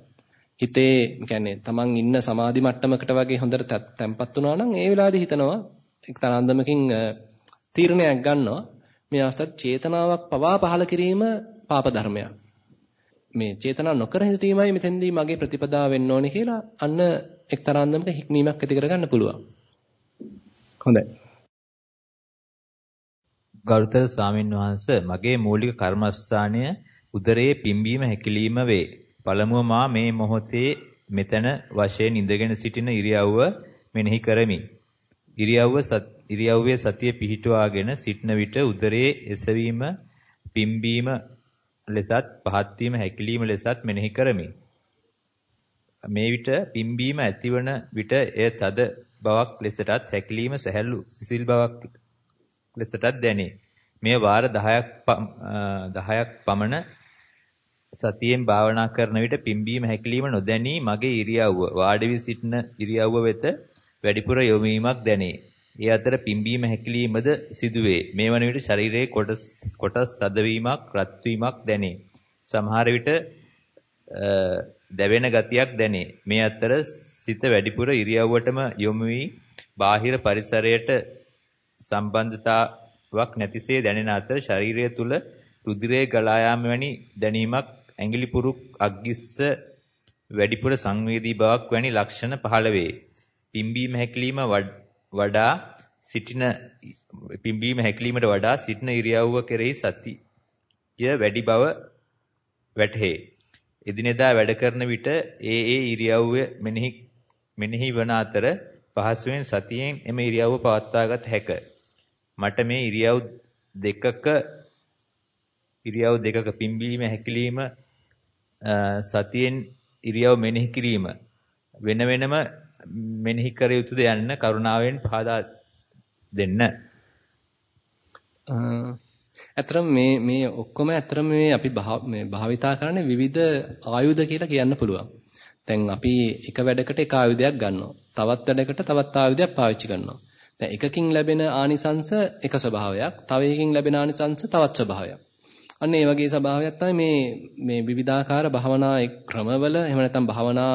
හිතේ කියන්නේ තමන් ඉන්න සමාධි මට්ටමකට වගේ හොඳට තැම්පත් වුණා නම් ඒ වෙලාවේදී හිතනවා එක්තරා අන්දමකින් තීරණයක් ගන්නවා මේ අවස්ථාවේ චේතනාවක් පවා පහළ කිරීම පාප ධර්මයක්. මේ චේතනා නොකර සිටීමයි මෙතෙන්දී මගේ ප්‍රතිපදාව වෙන්න ඕනේ කියලා අන්න එක්තරා අන්දමක හික්මීමක් ඇති කරගන්න පුළුවන්. හොඳයි. ගරුතර ස්වාමින් වහන්සේ මගේ මූලික කර්මස්ථානය උදරයේ පිම්බීම හැකිලිම වේ. පළමුව මා මේ මොහොතේ මෙතන වශයෙන් ඉඳගෙන සිටින ඉරියව්ව මෙනෙහි කරමි. ඉරියව්ව ඉරියව්වේ සතිය පිහිටුවාගෙන සිටන විට උදරයේ එසවීම පිම්බීම ලෙසත් පහත් වීම හැකිලිම ලෙසත් මෙනෙහි කරමි. මේ විට පිම්බීම ඇතිවන විට එය තද බවක් ලෙසටත් හැකිලිම සැහැල්ලු සිසිල් බවක් ලෙසටත් දැනේ. මේ වාර 10ක් 10ක් පමණ සතියෙන් භාවනා කරන විට පිම්බීම හැකිලිම නොදැනී මගේ ඉරියව්ව වාඩි වී සිටින ඉරියව්ව වෙත වැඩිපුර යොමීමක් දැනේ. ඒ අතර පිම්බීම හැකිලීමද සිදුවේ. මේ වන විට ශරීරයේ කොටස් කොටස් තදවීමක්, රත් වීමක් දැනේ. සමහර විට දැවෙන ගතියක් දැනේ. මේ අතර සිත වැඩිපුර ඉරියව්වටම යොමු වී බාහිර පරිසරයට සම්බන්ධතාවක් නැතිසේ දැනෙන අතර ශරීරය තුල රුධිරයේ ගලා යාම වැනි දැනීමක් ඇඟිලි පුරුක් අග්ගිස්ස වැඩිපුර සංවේදී බවක් වැනි ලක්ෂණ පහළ වේ. පිම්බීම හැකිලිම වඩා සිටින පිම්බීම හැකිලීමට වඩා සිටින ඉරියව්ව කෙරෙහි සතිය වැඩි බව වැටහේ. එදිනෙදා වැඩ කරන විට ඒ ඒ ඉරියව්ව මෙනෙහි මෙනෙහි වන අතර පහසුවෙන් සතියෙන් එම ඉරියව්ව පවත්වාගත හැක. මට මේ ඉරියව් දෙකක ඉරියව් දෙකක පිම්බීම හැකිලිම සතියෙන් ඉරියව් මෙනෙහි කිරීම වෙන වෙනම මෙනෙහි කර යුතුද යන්න කරුණාවෙන් පහදා දෙන්න. ඇතරම් මේ මේ ඔක්කොම ඇතරම් මේ අපි මේ භාවිතා කරන්නේ විවිධ ආයුධ කියලා කියන්න පුළුවන්. දැන් අපි එක වැඩකට එක ආයුධයක් ගන්නවා. තවත් වැඩකට තවත් ආයුධයක් පාවිච්චි කරනවා. දැන් එකකින් ලැබෙන ආනිසංස එක ස්වභාවයක්, තව එකකින් ලැබෙන ආනිසංස තවත් ස්වභාවයක්. අන්න ඒ වගේ ස්වභාවයක් තමයි මේ මේ විවිධාකාර භවනා ක්‍රමවල එහෙම නැත්නම් භවනා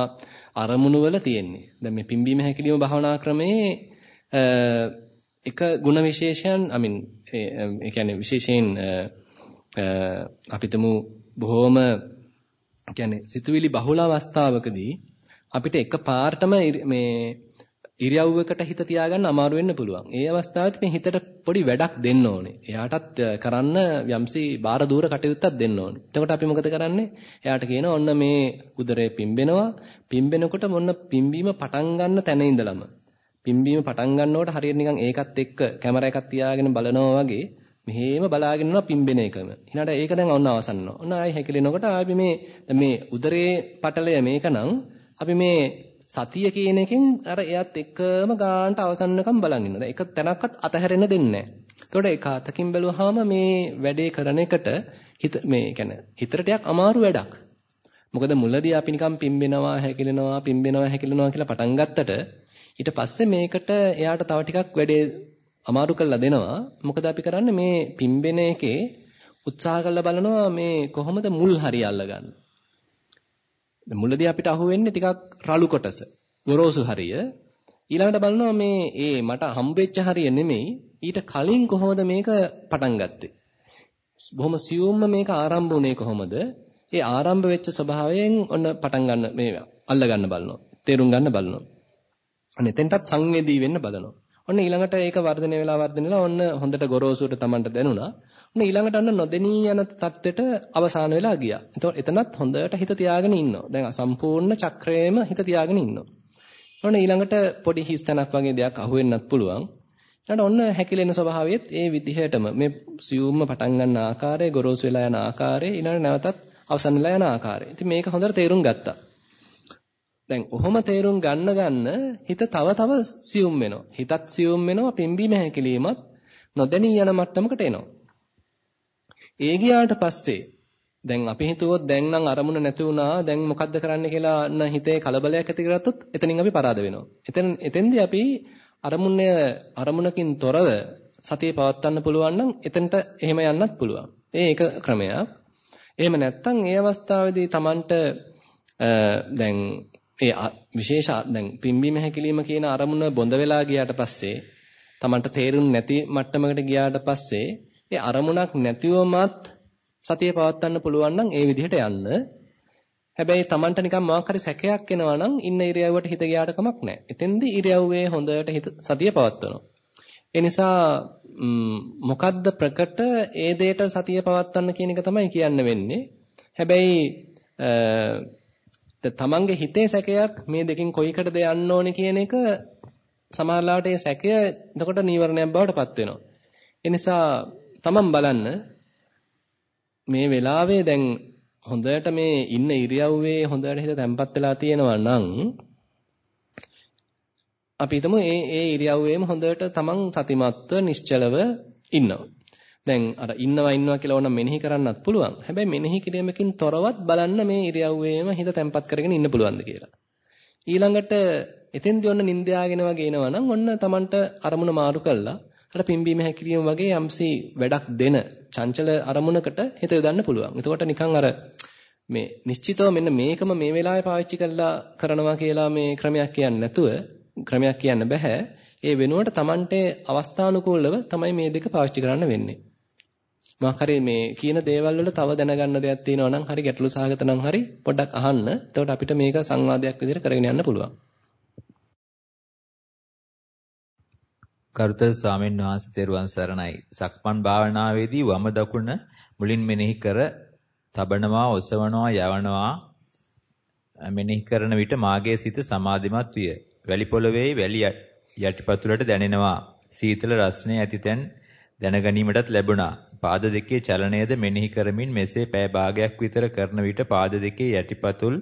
අරමුණු වල තියෙන්නේ. දැන් මේ පිම්බීම හැකිලිම භවනා ක්‍රමේ එක ಗುಣ විශේෂයන් I mean ඒ කියන්නේ විශේෂයෙන් අපිටම බොහොම කියන්නේ සිතුවිලි බහුල අවස්ථාවකදී අපිට එක පාර්ටම මේ ඉරියව්වකට හිත තියාගන්න අමාරු වෙන්න පුළුවන්. ඒ අවස්ථාවෙත් මේ හිතට පොඩි වැඩක් දෙන්න ඕනේ. එයාටත් කරන්න යම්සි බාර දూరు කටයුත්තක් දෙන්න ඕනේ. එතකොට අපි මොකද කරන්නේ? එයාට කියනවා ඔන්න මේ උදරය පිම්බෙනවා. පිම්බෙනකොට මොන්න පිම්බීම පටන් ගන්න තැන ඉඳලම පිම්බීම පටන් ගන්නකොට හරියට නිකන් ඒකත් එක්ක කැමරා එකක් තියාගෙන බලනවා වගේ මෙහෙම බලාගෙන ඉන්නවා පිම්බෙන එකම. ඊළඟට ඒක දැන් ඔන්න අවසන්නවා. ඔන්න ආයි හැකිලෙනකොට ආයි මේ මේ උදරයේ පටලය මේකනම් අපි මේ සතිය කියන එකෙන් අර එයත් එක්කම ගානට අවසන්නකම් බලන් ඉන්නවා. ඒක තැනක්වත් අතහැරෙන්න දෙන්නේ නැහැ. ඒතකොට ඒක අතකින් බැලුවාම මේ වැඩේ කරන එකට හිත මේ කියන්නේ හිතට ටිකක් අමාරු වැඩක්. මොකද මුලදී අපි නිකන් පිම්බෙනවා හැකිලෙනවා පිම්බෙනවා හැකිලෙනවා කියලා පටන් ගත්තට ඊට පස්සේ මේකට එයාට තව ටිකක් වැඩේ අමාරු කරලා දෙනවා. මොකද අපි කරන්නේ මේ පිම්බෙන එකේ උත්සාහ කරලා බලනවා මේ කොහොමද මුල් හරිය අල්ලගන්න. මුලදී අපිට අහුවෙන්නේ ටිකක් රළු කොටස. ගොරෝසු හරිය. ඊළඟට බලනවා මේ ඒ මට හම්බෙච්ච හරිය නෙමෙයි ඊට කලින් කොහොමද මේක පටන් ගත්තේ. බොහොම සියුම්ම මේක ආරම්භ වුණේ කොහොමද? ඒ ආරම්භ වෙච්ච ස්වභාවයෙන් ඔන්න පටන් ගන්න මේ අල්ල ගන්න බලනවා. තේරුම් ගන්න බලනවා. අන්න එතෙන්ටත් සංවේදී වෙන්න බලනවා. ඔන්න ඊළඟට ඒක වර්ධනය වෙලා වර්ධනය වෙලා ඔන්න හොඳට ගොරෝසුට Tamanට දැනුණා. ඔන්න ඊළඟට අන්න නොදෙනී යන தත්වෙට අවසාන වෙලා ගියා. එතකොට එතනත් හොඳට හිත තියාගෙන ඉන්නවා. දැන් සම්පූර්ණ චක්‍රයේම හිත තියාගෙන ඉන්නවා. ඔන්න ඊළඟට පොඩි හිස් තැනක් වගේ දෙයක් අහුවෙන්නත් පුළුවන්. ඊළඟට ඔන්න හැකිලෙන ස්වභාවයත් ඒ විදිහටම මේ සියුම්ම පටන් ගන්න ආකාරය, ගොරෝසු වෙලා යන ආකාරය, ඊළඟට නැවතත් අවසන් වෙලා යන ආකාරය. ඉතින් මේක හොඳට තේරුම් ගත්තා. දැන් ඔහොම තේරුම් ගන්න ගන්න හිත තව තව සියුම් වෙනවා. හිතත් සියුම් වෙනවා, පිම්බීම හැකිලීමත් නොදැනී යන මට්ටමකට එනවා. ඒ ගියාට පස්සේ දැන් අපි හිතුවොත් දැන් නම් අරමුණ නැති වුණා දැන් මොකද්ද කරන්න කියලා අන්න හිතේ කලබලයක් ඇති කරගත්තොත් එතනින් අපි පරාද වෙනවා. එතන එතෙන්දී අපි අරමුණේ අරමුණකින් තොරව සතිය පවත්වන්න පුළුවන් නම් එතනට එහෙම යන්නත් පුළුවන්. ඒ එක ක්‍රමයක්. එහෙම නැත්නම් ඒ අවස්ථාවේදී Tamanට දැන් ඒ විශේෂ දැන් පිම්බීම හැකිලිම කියන අරමුණ බොඳ වෙලා ගියාට පස්සේ Tamanට තේරුම් නැති මට්ටමකට ගියාට පස්සේ ඒ අරමුණක් නැතිවමත් සතිය පවත්වන්න පුළුවන් නම් ඒ විදිහට යන්න. හැබැයි Tamanට නිකන් මොකක් හරි සැකයක් එනවා නම් ඉන්න ඉරියව්වට හිත ගියාට කමක් නැහැ. එතෙන්දී ඉරියව්වේ හොඳට හිත සතිය පවත්වනවා. ඒ නිසා මොකද්ද ප්‍රකට ඒ දෙයට සතිය පවත්වන්න කියන එක තමයි කියන්න වෙන්නේ. හැබැයි තමන්ගේ හිතේ සැකයක් මේ දෙකෙන් කොයිකටද යන්න ඕනේ කියන එක සමහරවිට ඒ සැකය එතකොට නීවරණයක් බවට පත් වෙනවා. ඒ නිසා තමන් බලන්න මේ වෙලාවේ දැන් හොඳට මේ ඉන්න ඉරියව්වේ හොඳට හිත තැම්පත් වෙලා තියෙනවා නම් අපි හිතමු ඒ ඒ ඉරියව්වේම හොඳට තමන් සතිමත්ව නිශ්චලව ඉන්නවා. දැන් අර ඉන්නවා ඉන්නවා කියලා ඕන මෙනෙහි කරන්නත් පුළුවන්. හැබැයි මෙනෙහි කිරීමකින් තොරවත් බලන්න මේ ඉරියව්වේම හිත තැම්පත් කරගෙන ඉන්න පුළුවන්ද කියලා. ඊළඟට එතෙන්දී ඔන්න නිින්දයාගෙන වගේ එනවා නම් ඔන්න Tamanට අරමුණ මාරු කළා. අර පිම්බීම හැකිරීම වගේ යම්සි වැඩක් දෙන චංචල අරමුණකට හිත යොදන්න පුළුවන්. එතකොට නිකන් අර මේ නිශ්චිතව මෙන්න මේකම මේ වෙලාවේ පාවිච්චි කරලා කරනවා කියලා මේ ක්‍රමයක් කියන්නේ නැතුව ක්‍රමයක් කියන්න බෑ. ඒ වෙනුවට Tamante අවස්ථානුකූලව තමයි මේ දෙක පාවිච්චි කරන්න වෙන්නේ. මොකක් හරි මේ කියන දේවල් වල තව දැනගන්න දෙයක් තියෙනවා නම් හරි ගැටලු සහගත නම් හරි පොඩ්ඩක් අහන්න. එතකොට අපිට මේක සංවාදයක් විදිහට කරගෙන යන්න පුළුවන්. කරුතර ස්වාමීන් වහන්සේ තෙරුවන් සරණයි. සක්මන් භාවනාවේදී වම දකුණ මුලින් මෙනෙහි කර තබනවා ඔසවනවා යවනවා මෙනෙහි කරන විට මාගේ සිත සමාධිමත් විය. වැලි පොළවේ වැලි යටිපතුලට දැනෙනවා. සීතල රස්නේ ඇතිතෙන් දැනගැනීමටත් ලැබුණා. පාද දෙකේ චලනයද මෙනෙහි කරමින් මෙසේ පෑ භාගයක් විතර කරන විට පාද දෙකේ යටිපතුල්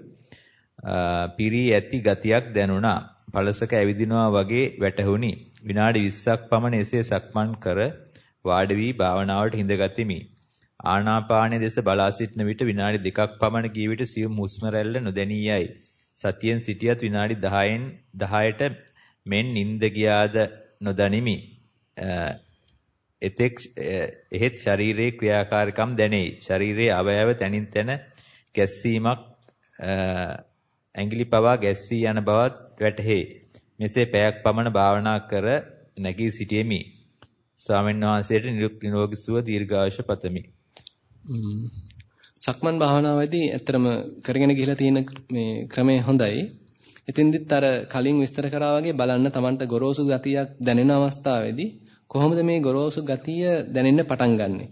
පිරී ඇති ගතියක් දැනුණා. පළසක ඇවිදිනවා වගේ වැටහුණි. විනාඩි 20ක් පමණ එසේ සක්මන් කර වාඩි වී භාවනාවට හිඳගතිමි. ආනාපානයේ දෙස බලා සිටන විට විනාඩි දෙකක් පමණ ගිය විට සියුම් හුස්ම රැල්ල නොදැනී යයි. සතියෙන් සිටියත් විනාඩි 10න් 10ට මෙන් නිින්ද ගියාද නොදනිමි. එතෙක් එහෙත් ශරීරයේ ක්‍රියාකාරකම් දැනේ. ශරීරයේ අවයව තනින් තන ගැස්සීමක් ඇඟිලි පවා ගැස්සී යන බවත් වැටහේ. මෙසේ පැයක් පමණ භාවනා කර නැගී සිටියෙමි. ස්වාමීන් වහන්සේට නිරෝගී සුව දීර්ඝායුෂ පතමි. සක්මන් භාවනාවේදී ඇත්තටම කරගෙන ගිහිලා තියෙන මේ ක්‍රමය හොඳයි. එතින්දිත් අර කලින් විස්තර කරා වගේ බලන්න Tamanට ගොරෝසු ගතියක් දැනෙන අවස්ථාවේදී කොහොමද මේ ගොරෝසු ගතිය දැනෙන්න පටන් ගන්නෙ?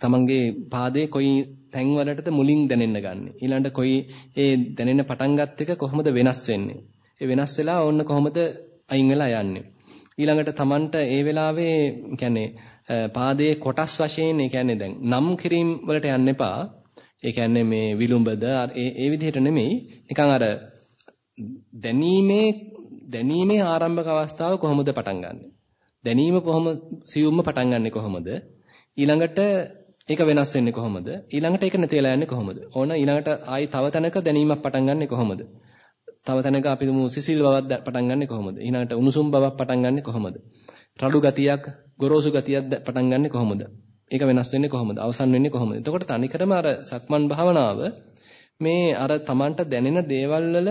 Tamanගේ පාදයේ කොයි තැන්වලටද මුලින් දැනෙන්න ගන්නෙ? ඊළඟට කොයි ඒ දැනෙන්න පටන් ගත් එක කොහොමද වෙනස් වෙන්නේ? ඒ වෙනස් වෙලා ඕන්න කොහොමද අයින් වෙලා යන්නේ? ඊළඟට Tamanට ඒ වෙලාවේ කියන්නේ පාදයේ කොටස් වශයෙන් ඒ කියන්නේ දැන් නම් කිරීම වලට යන්න එපා. ඒ කියන්නේ මේ විලුඹද ඒ ඒ විදිහට නෙමෙයි. නිකන් අර දැනීමේ දැනීමේ ආරම්භක අවස්ථාව කොහොමද පටන් ගන්නෙ? දැනීම කොහොම සියුම්ම පටන් ගන්නෙ කොහොමද? ඊළඟට ඒක වෙනස් වෙන්නේ කොහොමද? ඊළඟට ඒක නැතිලා යන්නේ කොහොමද? ඕන ඊළඟට ආයි තව තැනක දැනීමක් පටන් ගන්නෙ කොහොමද? තව තැනක අපි තුමු සිසිල් බවක් පටන් ගන්නෙ කොහොමද? ඊළඟට උණුසුම් බවක් පටන් ගන්නෙ කොහොමද? රළු ගතියක් ගොරෝසු ගතියක් පටන් ගන්නෙ කොහොමද? ඒක වෙනස් වෙන්නේ කොහොමද? අවසන් වෙන්නේ කොහොමද? එතකොට තනිකරම අර සක්මන් භාවනාව මේ අර Tamanට දැනෙන දේවල් වල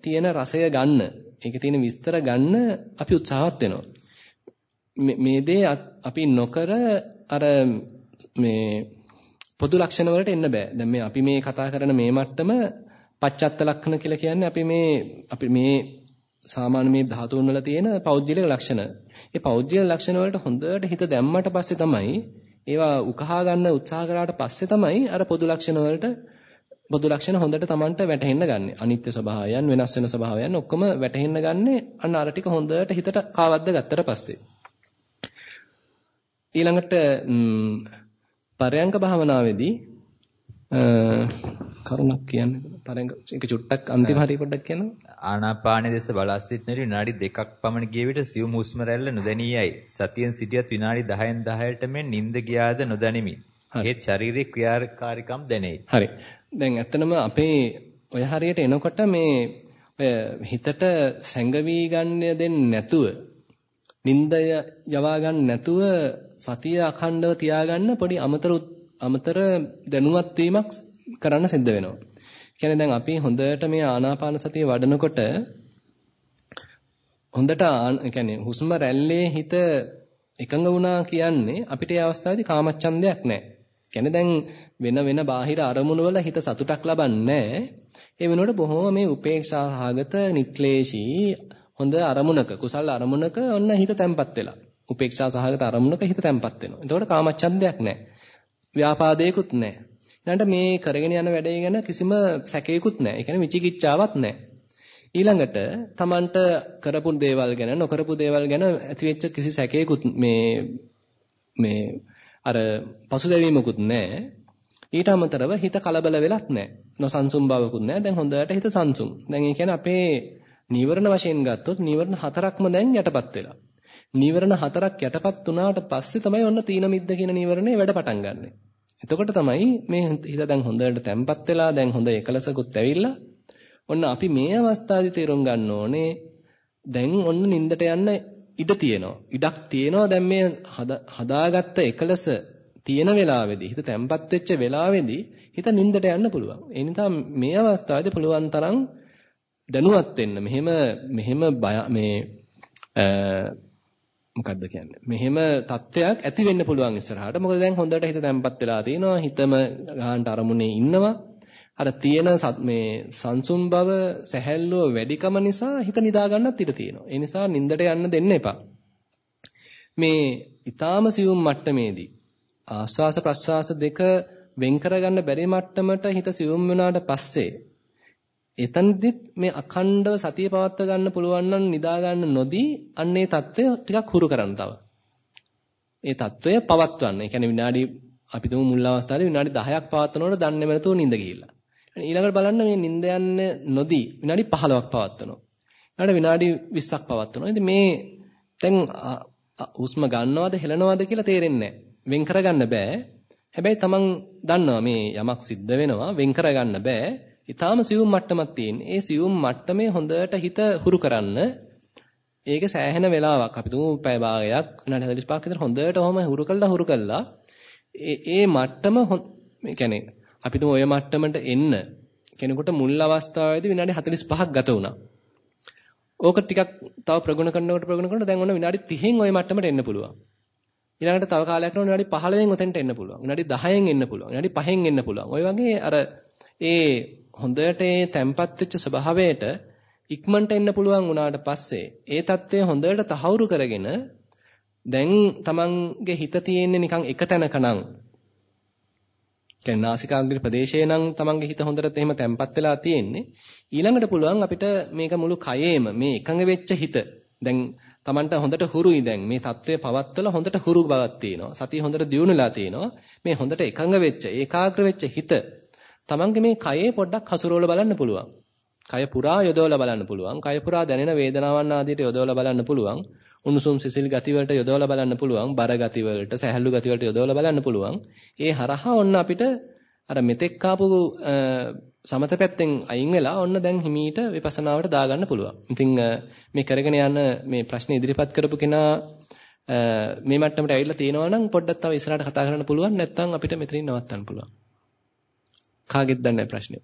තියෙන රසය ගන්න, ඒකේ තියෙන විස්තර ගන්න අපි උත්සාහවත් වෙනවා. මේ දේ අපි නොකර අර මේ පොදු ලක්ෂණ වලට එන්න බෑ. දැන් මේ අපි මේ කතා කරන මේ මට්ටම පච්චත්ත ලක්ෂණ කියලා කියන්නේ අපි මේ අපි මේ සාමාන්‍ය මේ ධාතුන් වල තියෙන පෞද්ගලික ලක්ෂණ. ඒ පෞද්ගලික ලක්ෂණ වලට හොඳට හිත දැම්මට පස්සේ තමයි ඒවා උකහා ගන්න උත්සාහ කරාට පස්සේ තමයි අර පොදු ලක්ෂණ වලට පොදු ලක්ෂණ හොඳට Tamanට වැටහෙන්න ගන්නෙ. අනිත්‍ය ස්වභාවයන් වෙනස් වෙන ස්වභාවයන් ඔක්කොම වැටහෙන්න ගන්නෙ අන්න අර ටික හොඳට හිතට කාවද්ද ගත්තට පස්සේ. ඊළඟට පරයන්ක භාවනාවේදී කරුණක් කියන්නේ පරයන්ක එක චුට්ටක් අන්තිම හරිය පොඩ්ඩක් කියන්න. ආනාපානයේ දෙස බලා සිටන විනාඩි දෙකක් පමණ ගිය විට සියුම් හුස්ම රැල්ල නොදැනියයි. සතියෙන් සිටියත් විනාඩි 10න් 10ට මෙන් නිින්ද ගියාද නොදැනිමි. ඒත් ශාරීරික ක්‍රියාකාරීකම් දැනේ. හරි. දැන් ඇත්තනම අපේ ඔය හරියට එනකොට මේ හිතට සැඟවි ගන්න දෙන්නේ නැතුව නින්දය යවා ගන්න නැතුව සතිය අඛණ්ඩව තියාගන්න පොඩි අමතර අමතර දැනුවත් වීමක් කරන්න සිද්ධ වෙනවා. කියන්නේ දැන් අපි හොඳට මේ ආනාපාන සතිය වඩනකොට හොඳට කියන්නේ හුස්ම රැල්ලේ හිත එකඟ වුණා කියන්නේ අපිට ඒ අවස්ථාවේදී කාමච්ඡන්දයක් නැහැ. කියන්නේ දැන් වෙන වෙන බාහිර අරමුණු වල හිත සතුටක් ලබන්නේ ඒ වෙනුවට බොහොම මේ උපේක්ෂා සහගත නික්ලේශී හොඳ අරමුණක කුසල් අරමුණක ඔන්න හිත තැම්පත් වෙලා. උපේක්ෂා සහගත අරමුණක හිත තැම්පත් වෙනවා. එතකොට කාමච්ඡන්දයක් නැහැ. ව්‍යාපාදයකුත් නැහැ. ඊළඟට මේ කරගෙන යන වැඩේ ගැන කිසිම සැකයකුත් නැහැ. ඒ කියන්නේ විචිකිච්ඡාවක් නැහැ. ඊළඟට Tamanට කරපු දේවල් ගැන නොකරපු දේවල් ගැන ඇතිවෙච්ච කිසි සැකයකුත් මේ මේ අර පසුතැවීමකුත් නැහැ. ඊට අමතරව හිත කලබල වෙලත් නැහැ. නොසන්සුන් බවකුත් නැහැ. දැන් හොඳට හිත සංසුන්. දැන් ඒ කියන්නේ අපේ නීවරණ වශයෙන් ගත්තොත් නීවරණ හතරක්ම දැන් යටපත් වෙලා. නීවරණ හතරක් යටපත් වුණාට පස්සේ තමයි ඔන්න තීන මිද්ද කියන නීවරණේ වැඩ පටන් ගන්නෙ. එතකොට තමයි මේ හිත දැන් හොඳට තැම්පත් වෙලා දැන් හොඳ එකලසකුත් ඇවිල්ලා ඔන්න අපි මේ අවස්ථාවේ තේරුම් ගන්න ඕනේ දැන් ඔන්න නින්දට යන්න ඉඩ තියෙනවා. ඉඩක් තියෙනවා දැන් මේ හදාගත්ත එකලස තියෙන වෙලාවේදී හිත තැම්පත් වෙච්ච වෙලාවේදී හිත නින්දට යන්න පුළුවන්. ඒ නිසා මේ අවස්ථාවේදී පුළුවන් තරම් දැනුවත් වෙන්න. මෙහෙම මෙහෙම මේ මොකද්ද කියන්නේ? මෙහෙම தත්වයක් ඇති වෙන්න පුළුවන් ඉස්සරහට. මොකද දැන් හොඳට හිත තැම්පත් වෙලා තිනවා. හිතම ගන්නට අරමුණේ ඉන්නවා. අර තියෙන මේ සංසුන් බව සැහැල්ලුව වැඩිකම නිසා හිත නිදා ගන්නත් ඉඩ තියෙනවා. ඒ නිසා නින්දට යන්න දෙන්න එපා. මේ ඊටාම සියුම් මට්ටමේදී ආස්වාස ප්‍රස්වාස දෙක වෙන් කරගන්න බැරි මට්ටමට හිත සියුම් වුණාට පස්සේ එතනදිත් මේ අඛණ්ඩව සතිය පවත්ව ගන්න පුළුවන් නම් නිදා ගන්න නොදී අන්න ඒ தত্ত্বය ටිකක් හුරු කරන්න තව. ඒ தত্ত্বය පවත්වන්න. ඒ කියන්නේ විනාඩි අපි තුමු මුල් අවස්ථාවේ විනාඩි 10ක් පවත්වනකොට දන්නේ නැතුව නිඳ ගිහිල්ලා. ඊළඟට බලන්න මේ නිඳ යන්න නොදී විනාඩි 15ක් පවත්වනවා. ඊළඟට විනාඩි 20ක් පවත්වනවා. ඉතින් මේ දැන් හුස්ම ගන්නවද හෙලනවද කියලා තේරෙන්නේ නැහැ. වෙන් කරගන්න බෑ. හැබැයි තමන් දන්නවා මේ යමක් සිද්ධ වෙනවා වෙන් කරගන්න බෑ. ඊටාම සියුම් මට්ටමක් තියෙන. ඒ සියුම් මට්ටමේ හොඳට හිත හුරු කරන්න. ඒක සෑහෙන වෙලාවක් අපි තුමු පැය භාගයක් විනාඩි 45ක් විතර හොඳට ඔහම හුරු කළා හුරු කළා. ඒ ඒ මට්ටම මේ කියන්නේ අපි තුමු ඔය මට්ටමට එන්න කෙනෙකුට මුල් අවස්ථාවේදී විනාඩි 45ක් ගත වුණා. ඕක ටිකක් තව ප්‍රගුණ කරනකොට ප්‍රගුණ කරනකොට දැන් ඔන්න විනාඩි 30න් ওই මට්ටමට එන්න පුළුවන්. ඊළඟට තව කාලයක් යනකොට විනාඩි 15න් ඔතෙන්ට එන්න පුළුවන්. විනාඩි 10න් එන්න පුළුවන්. විනාඩි 5න් එන්න පුළුවන්. ওই වගේ අර ඒ හොඳට ඒ තැම්පත් වෙච්ච ස්වභාවයට ඉක්මනට එන්න පුළුවන් වුණාට පස්සේ ඒ தත්ත්වය හොඳට තහවුරු කරගෙන දැන් තමන්ගේ හිත තියෙන්නේ නිකන් එක තැනක නම්. කියන්නේ නාසිකාග්‍රේ ප්‍රදේශයේ නම් තමන්ගේ හිත හොඳට එහෙම තැම්පත් වෙලා තියෙන්නේ. ඊළඟට පුළුවන් අපිට මේක මුළු කයේම මේ එකඟ වෙච්ච හිත. දැන් තමන්ට හොඳට හුරුයි දැන්. මේ தત્ත්වය පවත්වලා හොඳට හුරු බවක් තියෙනවා. සතිය හොඳට දියුණුලා තියෙනවා. මේ හොඳට එකඟ වෙච්ච ඒකාග්‍ර වෙච්ච හිත තමන්ගේ මේ කයේ පොඩ්ඩක් හසුරවල බලන්න පුළුවන්. කය පුරා යොදවලා බලන්න පුළුවන්. කය පුරා දැනෙන වේදනාවන් ආදියට යොදවලා බලන්න පුළුවන්. උණුසුම් සිසිල් ගති වලට යොදවලා බලන්න පුළුවන්. බර ගති වලට, සැහැල්ලු ගති වලට යොදවලා බලන්න පුළුවන්. ඒ හරහා ඔන්න අපිට අර මෙතෙක් ආපු සමත පැත්තෙන් අයින් වෙලා ඔන්න දැන් හිමීට විපස්සනාවට දාගන්න පුළුවන්. ඉතින් මේ කරගෙන යන මේ ප්‍රශ්නේ ඉදිරිපත් කරපු කෙනා මේ මට්ටමට ඇවිල්ලා තියෙනවා නම් පොඩ්ඩක් තව ඉස්සරහට කතා කරන්න පුළුවන් නැත්නම් අපිට මෙතනින් නවත්තන්න පුළුවන්. කාගෙත් දන්නේ ප්‍රශ්නේ.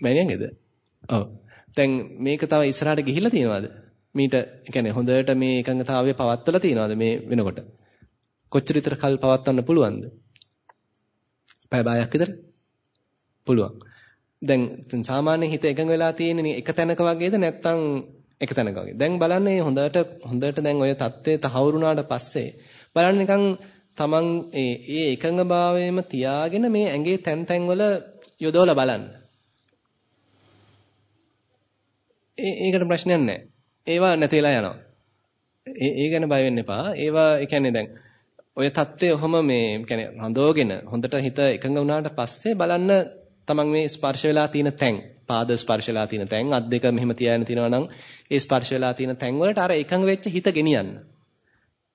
මෑණියන්ගේද? ඔව්. දැන් මේක තව ඉස්සරහට ගිහිල්ලා තියෙනවද? මීට يعني හොඳට මේ එකඟතාවය පවත්වලා තියෙනවද මේ වෙනකොට? කොච්චර විතර කල් පවත්වන්න පුළුවන්ද? පැය භාගයක් විතර? පුළුවන්. දැන් සාමාන්‍ය හිත එකඟ වෙලා තියෙන්නේ එක තැනක වගේද නැත්නම් එක තැනක වගේ. දැන් බලන්න හොඳට හොඳට දැන් ওই தත්ත්වය තහවුරුනාට පස්සේ බලන්න නිකන් තමන් ඒ ඒ එකඟභාවයේම තියාගෙන මේ ඇඟේ තැන් තැන් වල යොදවලා බලන්න. ඒ ඒකට ප්‍රශ්නයක් නැහැ. ඒවා නැති වෙලා යනවා. ඒ ඒ ගැන බය වෙන්න එපා. ඒවා ඒ කියන්නේ දැන් ඔය தත්ත්වය ඔහම මේ කියන්නේ රඳවගෙන හොඳට හිත එකඟ වුණාට පස්සේ බලන්න තමන් මේ ස්පර්ශ වෙලා තියෙන තැන් පාද ස්පර්ශ වෙලා තියෙන තැන් අත් දෙක මෙහෙම තියාගෙන තිනවා නම් ඒ ස්පර්ශ වෙලා තියෙන තැන් වලට අර එකඟ වෙච්ච හිත ගෙනියන්න.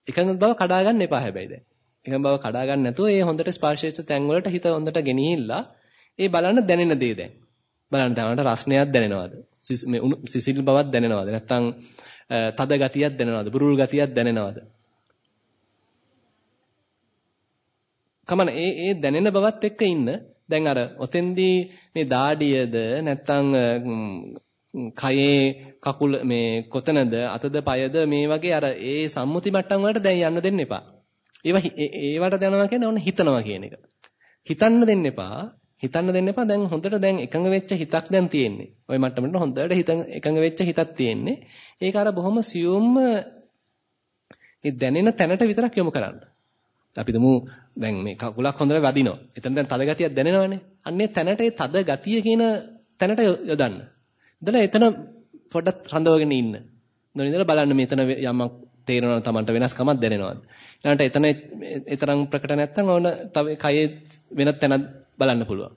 එකඟ බව කඩා ගන්න එපා හැබැයි දැන්. එකඟ බව කඩා ගන්න නැතුව ඒ හොඳට ස්පර්ශ වෙච්ච තැන් වලට හිත හොඳට ගෙනිහිල්ලා ඒ බලන්න දැනෙන දේ දැන්. බලන්න තමන්ට රස්නයක් දැනෙනවද? මේ සිසිල් බවක් දැනෙනවද? නැත්නම් තද ගතියක් දැනෙනවද? බුරුල් ගතියක් දැනෙනවද? කමන ඒ ඒ දැනෙන බවත් එක්ක ඉන්න දැන් අර ඔතෙන්දී මේ දාඩියද නැත්තම් කයේ කකුල මේ කොතනද අතද පයද මේ වගේ අර ඒ සම්මුති මට්ටම් වලට දැන් යන්න දෙන්න එපා. ඒවා ඒවට යනවා කියන්නේ ඔන්න හිතනවා කියන එක. හිතන්න දෙන්න එපා. හිතන්න දෙන්න එපා. දැන් හොඳට දැන් එකඟ වෙච්ච හිතක් දැන් තියෙන්නේ. ওই මට්ටමට හොඳට හිත එකඟ වෙච්ච හිතක් තියෙන්නේ. ඒක අර බොහොම සියුම්ම ඒ දැනෙන තැනට විතරක් යොමු කරන්න. අපි දමු දැන් මේ කකුලක් හොඳට වදිනවා. එතන දැන් තද ගතියක් දැනෙනවනේ. අන්නේ තැනට ඒ තද ගතිය කියන තැනට යොදන්න. ඉතලා එතන පොඩ්ඩක් රඳවගෙන ඉන්න. නෝ ඉඳලා බලන්න මෙතන යමක් තේරෙනවා තමන්ට වෙනස්කමක් දැනෙනවද. ඊළඟට එතන ඊතරම් ප්‍රකට නැත්නම් ඕන තව කයේ වෙනත් තැනක් බලන්න පුළුවන්.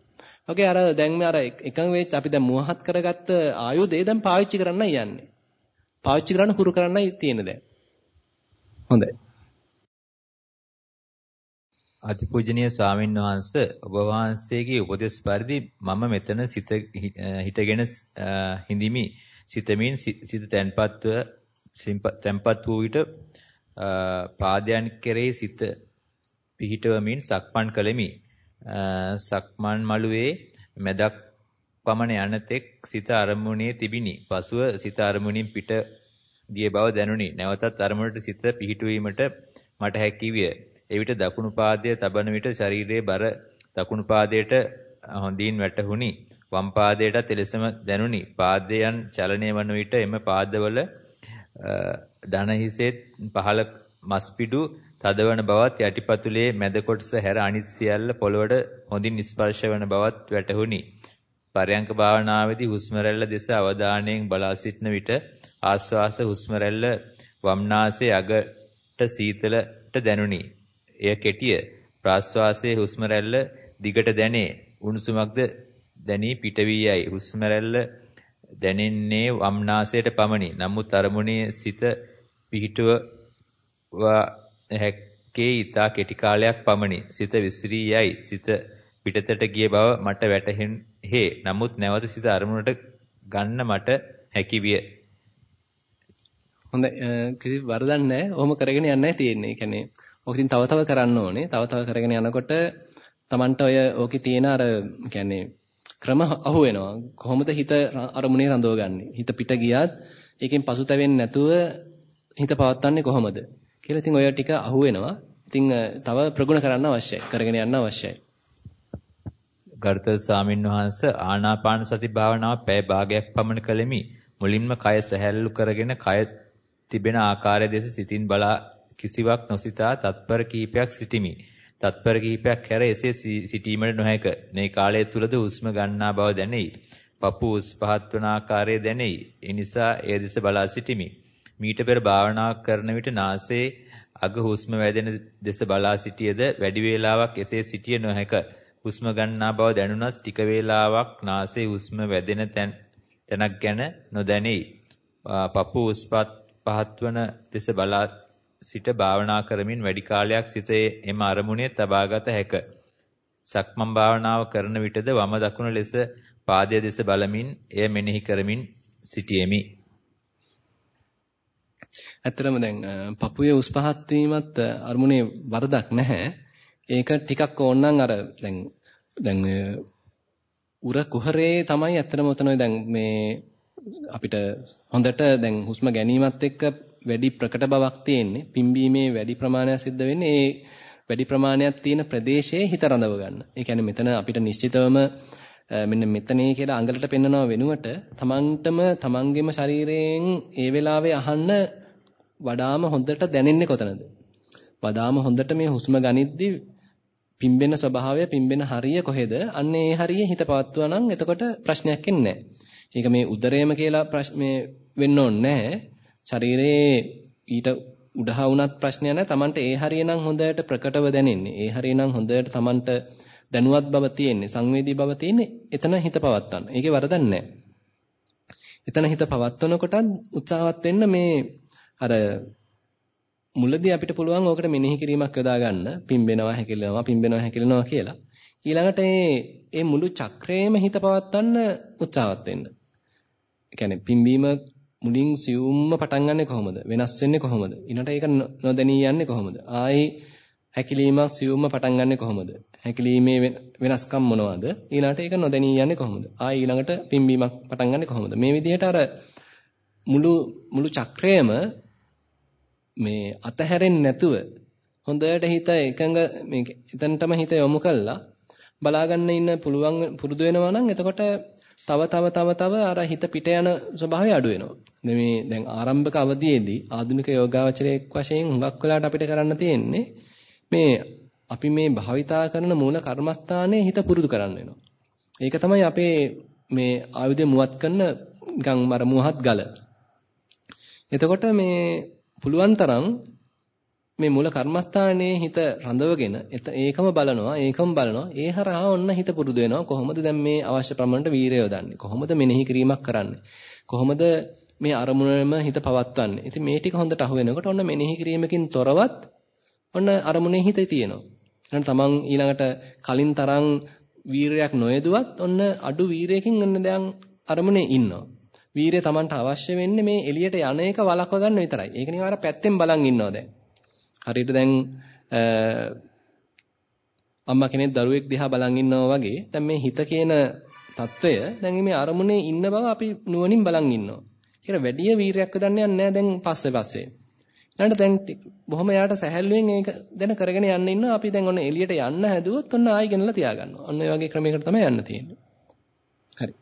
ඔකේ අර දැන් මේ අර එකම වෙච්ච අපි දැන් මුවහත් කරගත්ත ආයුධය දැන් පාවිච්චි කරන්නයි යන්නේ. පාවිච්චි කරන්න හුරු කරන්නයි තියෙන්නේ දැන්. හොඳයි. අතිපූජනීය ස්වාමින් වහන්සේ ඔබ වහන්සේගේ උපදෙස් පරිදි මම මෙතන සිත හිටගෙන හිඳිමි සිතමින් සිත තැන්පත්ව තැන්පත් වූ විට පාදයන් කෙරෙහි සිත පිහිටවමින් සක්මන් කළෙමි සක්මන් මළුවේ මැදක් පමණ යන තෙක් සිත අරමුණේ තිබිනි. පසුව සිත අරමුණින් පිට ගිය බව දැනුනි. නැවතත් අරමුණට සිත පිහිටුවීමට මට හැකි විය. එවිට දකුණු පාදයේ තබන විට ශරීරයේ බර දකුණු පාදයට හොඳින් වැටහුණි. වම් පාදයට එලෙසම දැනුනි. පාදයන් චලනය වන විට එම පාදවල දන හිසෙත් පහළ මස්පිඩු තදවන බවත් යටිපතුලේ මැද කොටස හැර අනිත් සියල්ල පොළවට හොඳින් ස්පර්ශ වන බවත් වැටහුණි. පරයන්ක භාවනාවේදී හුස්ම රැල්ල දෙස අවධානයෙන් බලා සිටන විට ආශ්වාස හුස්ම රැල්ල වම්නාසයේ අගට සීතලට දැනුනි. එය කෙටිය. ප්‍රාශ්වාසයේ හුස්ම රැල්ල දිගට දැනේ. උණුසුමක්ද දැනී පිට වී යයි. හුස්ම රැල්ල දැනෙන්නේ වම්නාසයට පමණි. නමුත් අරමුණේ සිත පිහිටුවා හැක්කේ ඊතා කෙටි කාලයක් පමණි. සිත විසිරී යයි. සිත පිටතට ගිය බව මට වැටහෙන්නේ. නමුත් නැවත සිත අරමුණට ගන්න මට හැකි විය. හොඳයි කිසි වරදක් නැහැ. ඔහොම කරගෙන යන්නයි තියෙන්නේ. ඒ කියන්නේ ඔක ඉතින් තව තව කරන්න ඕනේ. තව තව කරගෙන යනකොට Tamanට ඔය ඕකේ තියෙන අර කියන්නේ ක්‍රම අහු වෙනවා. කොහොමද හිත අරමුණේ රඳවගන්නේ? හිත පිට ගියත් ඒකෙන් පසුතැවෙන්නේ නැතුව හිත පවත්වන්නේ කොහොමද? කියලා ඉතින් ඔය ටික අහු වෙනවා. ඉතින් තව ප්‍රගුණ කරන්න අවශ්‍යයි. කරගෙන යන්න අවශ්‍යයි. ගරුතර ස්වාමීන් වහන්ස ආනාපාන සති භාවනාව පැය භාගයක් පමණ කළෙමි. මුලින්ම කය සැහැල්ලු කරගෙන කය තිබෙන ආකාරය දෙස සිතින් බලා කිසිවක් නොසිතා තත්පර කිහිපයක් සිටිමි. තත්පර කිහිපයක් හැර එසේ සිටීමට නොහැක. මේ කාලය තුලද හුස්ම ගන්නා බව දැනෙයි. පපු උස් පහත් වන ආකාරය දැනෙයි. ඒ නිසා ඒ දෙස බලා සිටිමි. මීට පෙර භාවනා කරන විට නාසයේ අග හුස්ම වැදෙන දෙස බලා සිටියේද වැඩි වේලාවක් එසේ සිටිය නොහැක. හුස්ම ගන්නා බව දැනුණත් ටික වේලාවක් නාසයේ හුස්ම වැදෙන තැනක් ගැන නොදැනෙයි. පපු උස්පත් පහත්වන දෙස බලා සිට භාවනා කරමින් වැඩි කාලයක් සිතේ එම අරමුණේ තබාගත හැක. සක්මන් භාවනාව කරන විටද වම දකුණ ලෙස පාදයේ දෙස බලමින් එය මෙනෙහි කරමින් සිටියෙමි. ඇත්තටම දැන් පපුවේ උස් පහත් වීමත් අරමුණේ වරදක් නැහැ. ඒක ටිකක් ඕනනම් අර දැන් දැන් උර කුහරේ තමයි ඇත්තටම උතන දැන් මේ අපිට හොඳට දැන් හුස්ම ගැනීමත් එක්ක වැඩි ප්‍රකට බවක් තියෙන්නේ. පිම්බීමේ වැඩි ප්‍රමාණයක් සිද්ධ වෙන්නේ ඒ වැඩි ප්‍රමාණයක් තියෙන ප්‍රදේශයේ හිත රඳව ගන්න. ඒ කියන්නේ මෙතන අපිට නිශ්චිතවම මෙන්න මෙතනේ කියලා අඟලට පෙන්නනව වෙනුවට තමන්ටම තමන්ගේම ශරීරයෙන් ඒ වෙලාවේ අහන්න වඩාම හොඳට දැනෙන්නේ කොතනද? වඩාම හොඳට මේ හුස්ම ගනිද්දී පිම්බෙන ස්වභාවය පිම්බෙන හරිය කොහෙද? අන්න ඒ හරිය හිත පවත්වනවා නම් එතකොට ප්‍රශ්නයක් එන්නේ ඒක මේ උදරයම කියලා මේ වෙන්න ඕනේ නැහැ. ශරීරයේ ඊට උඩහා වුණත් ප්‍රශ්නයක් නැහැ. Tamanට ඒ හරිය නම් හොඳට ප්‍රකටව දැනෙන්නේ. ඒ හරිය නම් හොඳට Tamanට දැනුවත් බව තියෙන්නේ, සංවේදී බව තියෙන්නේ. එතන හිත පවත්වන්න. ඒකේ වරදක් නැහැ. එතන හිත පවත්වනකොට උත්සාහවත් වෙන්න මේ අර මුලදී අපිට පුළුවන් ඕකට මෙනෙහි කිරීමක් යොදා ගන්න. පිම්බෙනවා, හැකිලෙනවා, පිම්බෙනවා, හැකිලෙනවා කියලා. ඊළඟට මේ මුළු චක්‍රයේම හිත පවත්වන්න උත්සාහවත් වෙන්න. ඒ කියන්නේ පිම්බීම මුලින් සියුම්ම පටන් ගන්නෙ කොහොමද? වෙනස් වෙන්නේ කොහොමද? ඊළඟට ඒක නොදැනී යන්නේ කොහොමද? ආයි හැකිලීමක් සියුම්ම පටන් ගන්නෙ කොහොමද? හැකිලීමේ වෙනස්කම් මොනවද? ඊළඟට ඒක නොදැනී යන්නේ කොහොමද? ආයි ඊළඟට පිම්බීමක් පටන් ගන්නෙ කොහොමද? මේ විදිහට අර මුළු මුළු චක්‍රයම මේ අතහැරෙන්නේ නැතුව හොඳට හිත එකඟ මේ එතනටම හිත යොමු කළා බලා ගන්න ඉන්න පුළුවන් පුරුදු වෙනවා නම් එතකොට තව තව තව තව අර හිත පිට යන ස්වභාවය අඩු වෙනවා. මේ දැන් ආරම්භක අවධියේදී ආධුනික යෝගාවචරයක් වශයෙන් හුඟක් වෙලාට අපිට කරන්න තියෙන්නේ මේ අපි මේ භාවිතා කරන මූල කර්මස්ථානයේ හිත පුරුදු කරන්න වෙනවා. ඒක තමයි අපේ මේ ආයුධය මුවත් කරන නිකන් අර මුවහත් ගල. එතකොට මේ පුළුවන් තරම් මේ මූල කර්මස්ථානයේ හිත රඳවගෙන ඒකම බලනවා ඒකම බලනවා ඒ හරහා ඔන්න හිත පුරුදු වෙනවා. කොහොමද දැන් මේ අවශ්‍ය ප්‍රමාණයට වීරය යොදන්නේ? කොහොමද මෙනෙහි කිරීමක් කරන්නේ? කොහොමද මේ අරමුණෙම හිත පවත්වන්නේ? ඉතින් මේ ටික හොඳට අහු වෙනකොට ඔන්න මෙනෙහි කිරීමකින් තොරවත් ඔන්න අරමුණේ හිත තියෙනවා. ඊළඟ තමන් ඊළඟට කලින් තරම් වීරයක් නොයදුවත් ඔන්න අඩු වීරයකින් ඔන්න දැන් අරමුණේ ඉන්නවා. වීරය Tamanට අවශ්‍ය වෙන්නේ මේ එළියට යන එක වළක්ව ගන්න විතරයි. ඒක නිකන් අර පැත්තෙන් බලන් ඉන්නවා දැන්. හරියට දැන් අම්මා කෙනෙක් දරුවෙක් දිහා බලන් ඉන්නවා වගේ දැන් මේ හිත කියන తত্ত্বය දැන් මේ අරමුණේ ඉන්න බව අපි නුවණින් බලන් ඉන්නවා. ඒකට වැඩි වීරයක් හදන්න යන්නේ නැහැ දැන් පස්සේ පස්සේ. ඊළඟට දැන් බොහොම යාට සැහැල්ලුවෙන් ඒක දැන කරගෙන යන්න ඉන්නවා. අපි දැන් ඔන්න එළියට යන්න හැදුවොත් ඔන්න ආයි ගෙනලා තියාගන්නවා. ඔන්න ඒ වගේ ක්‍රමයකට තමයි යන්න තියෙන්නේ. හරි.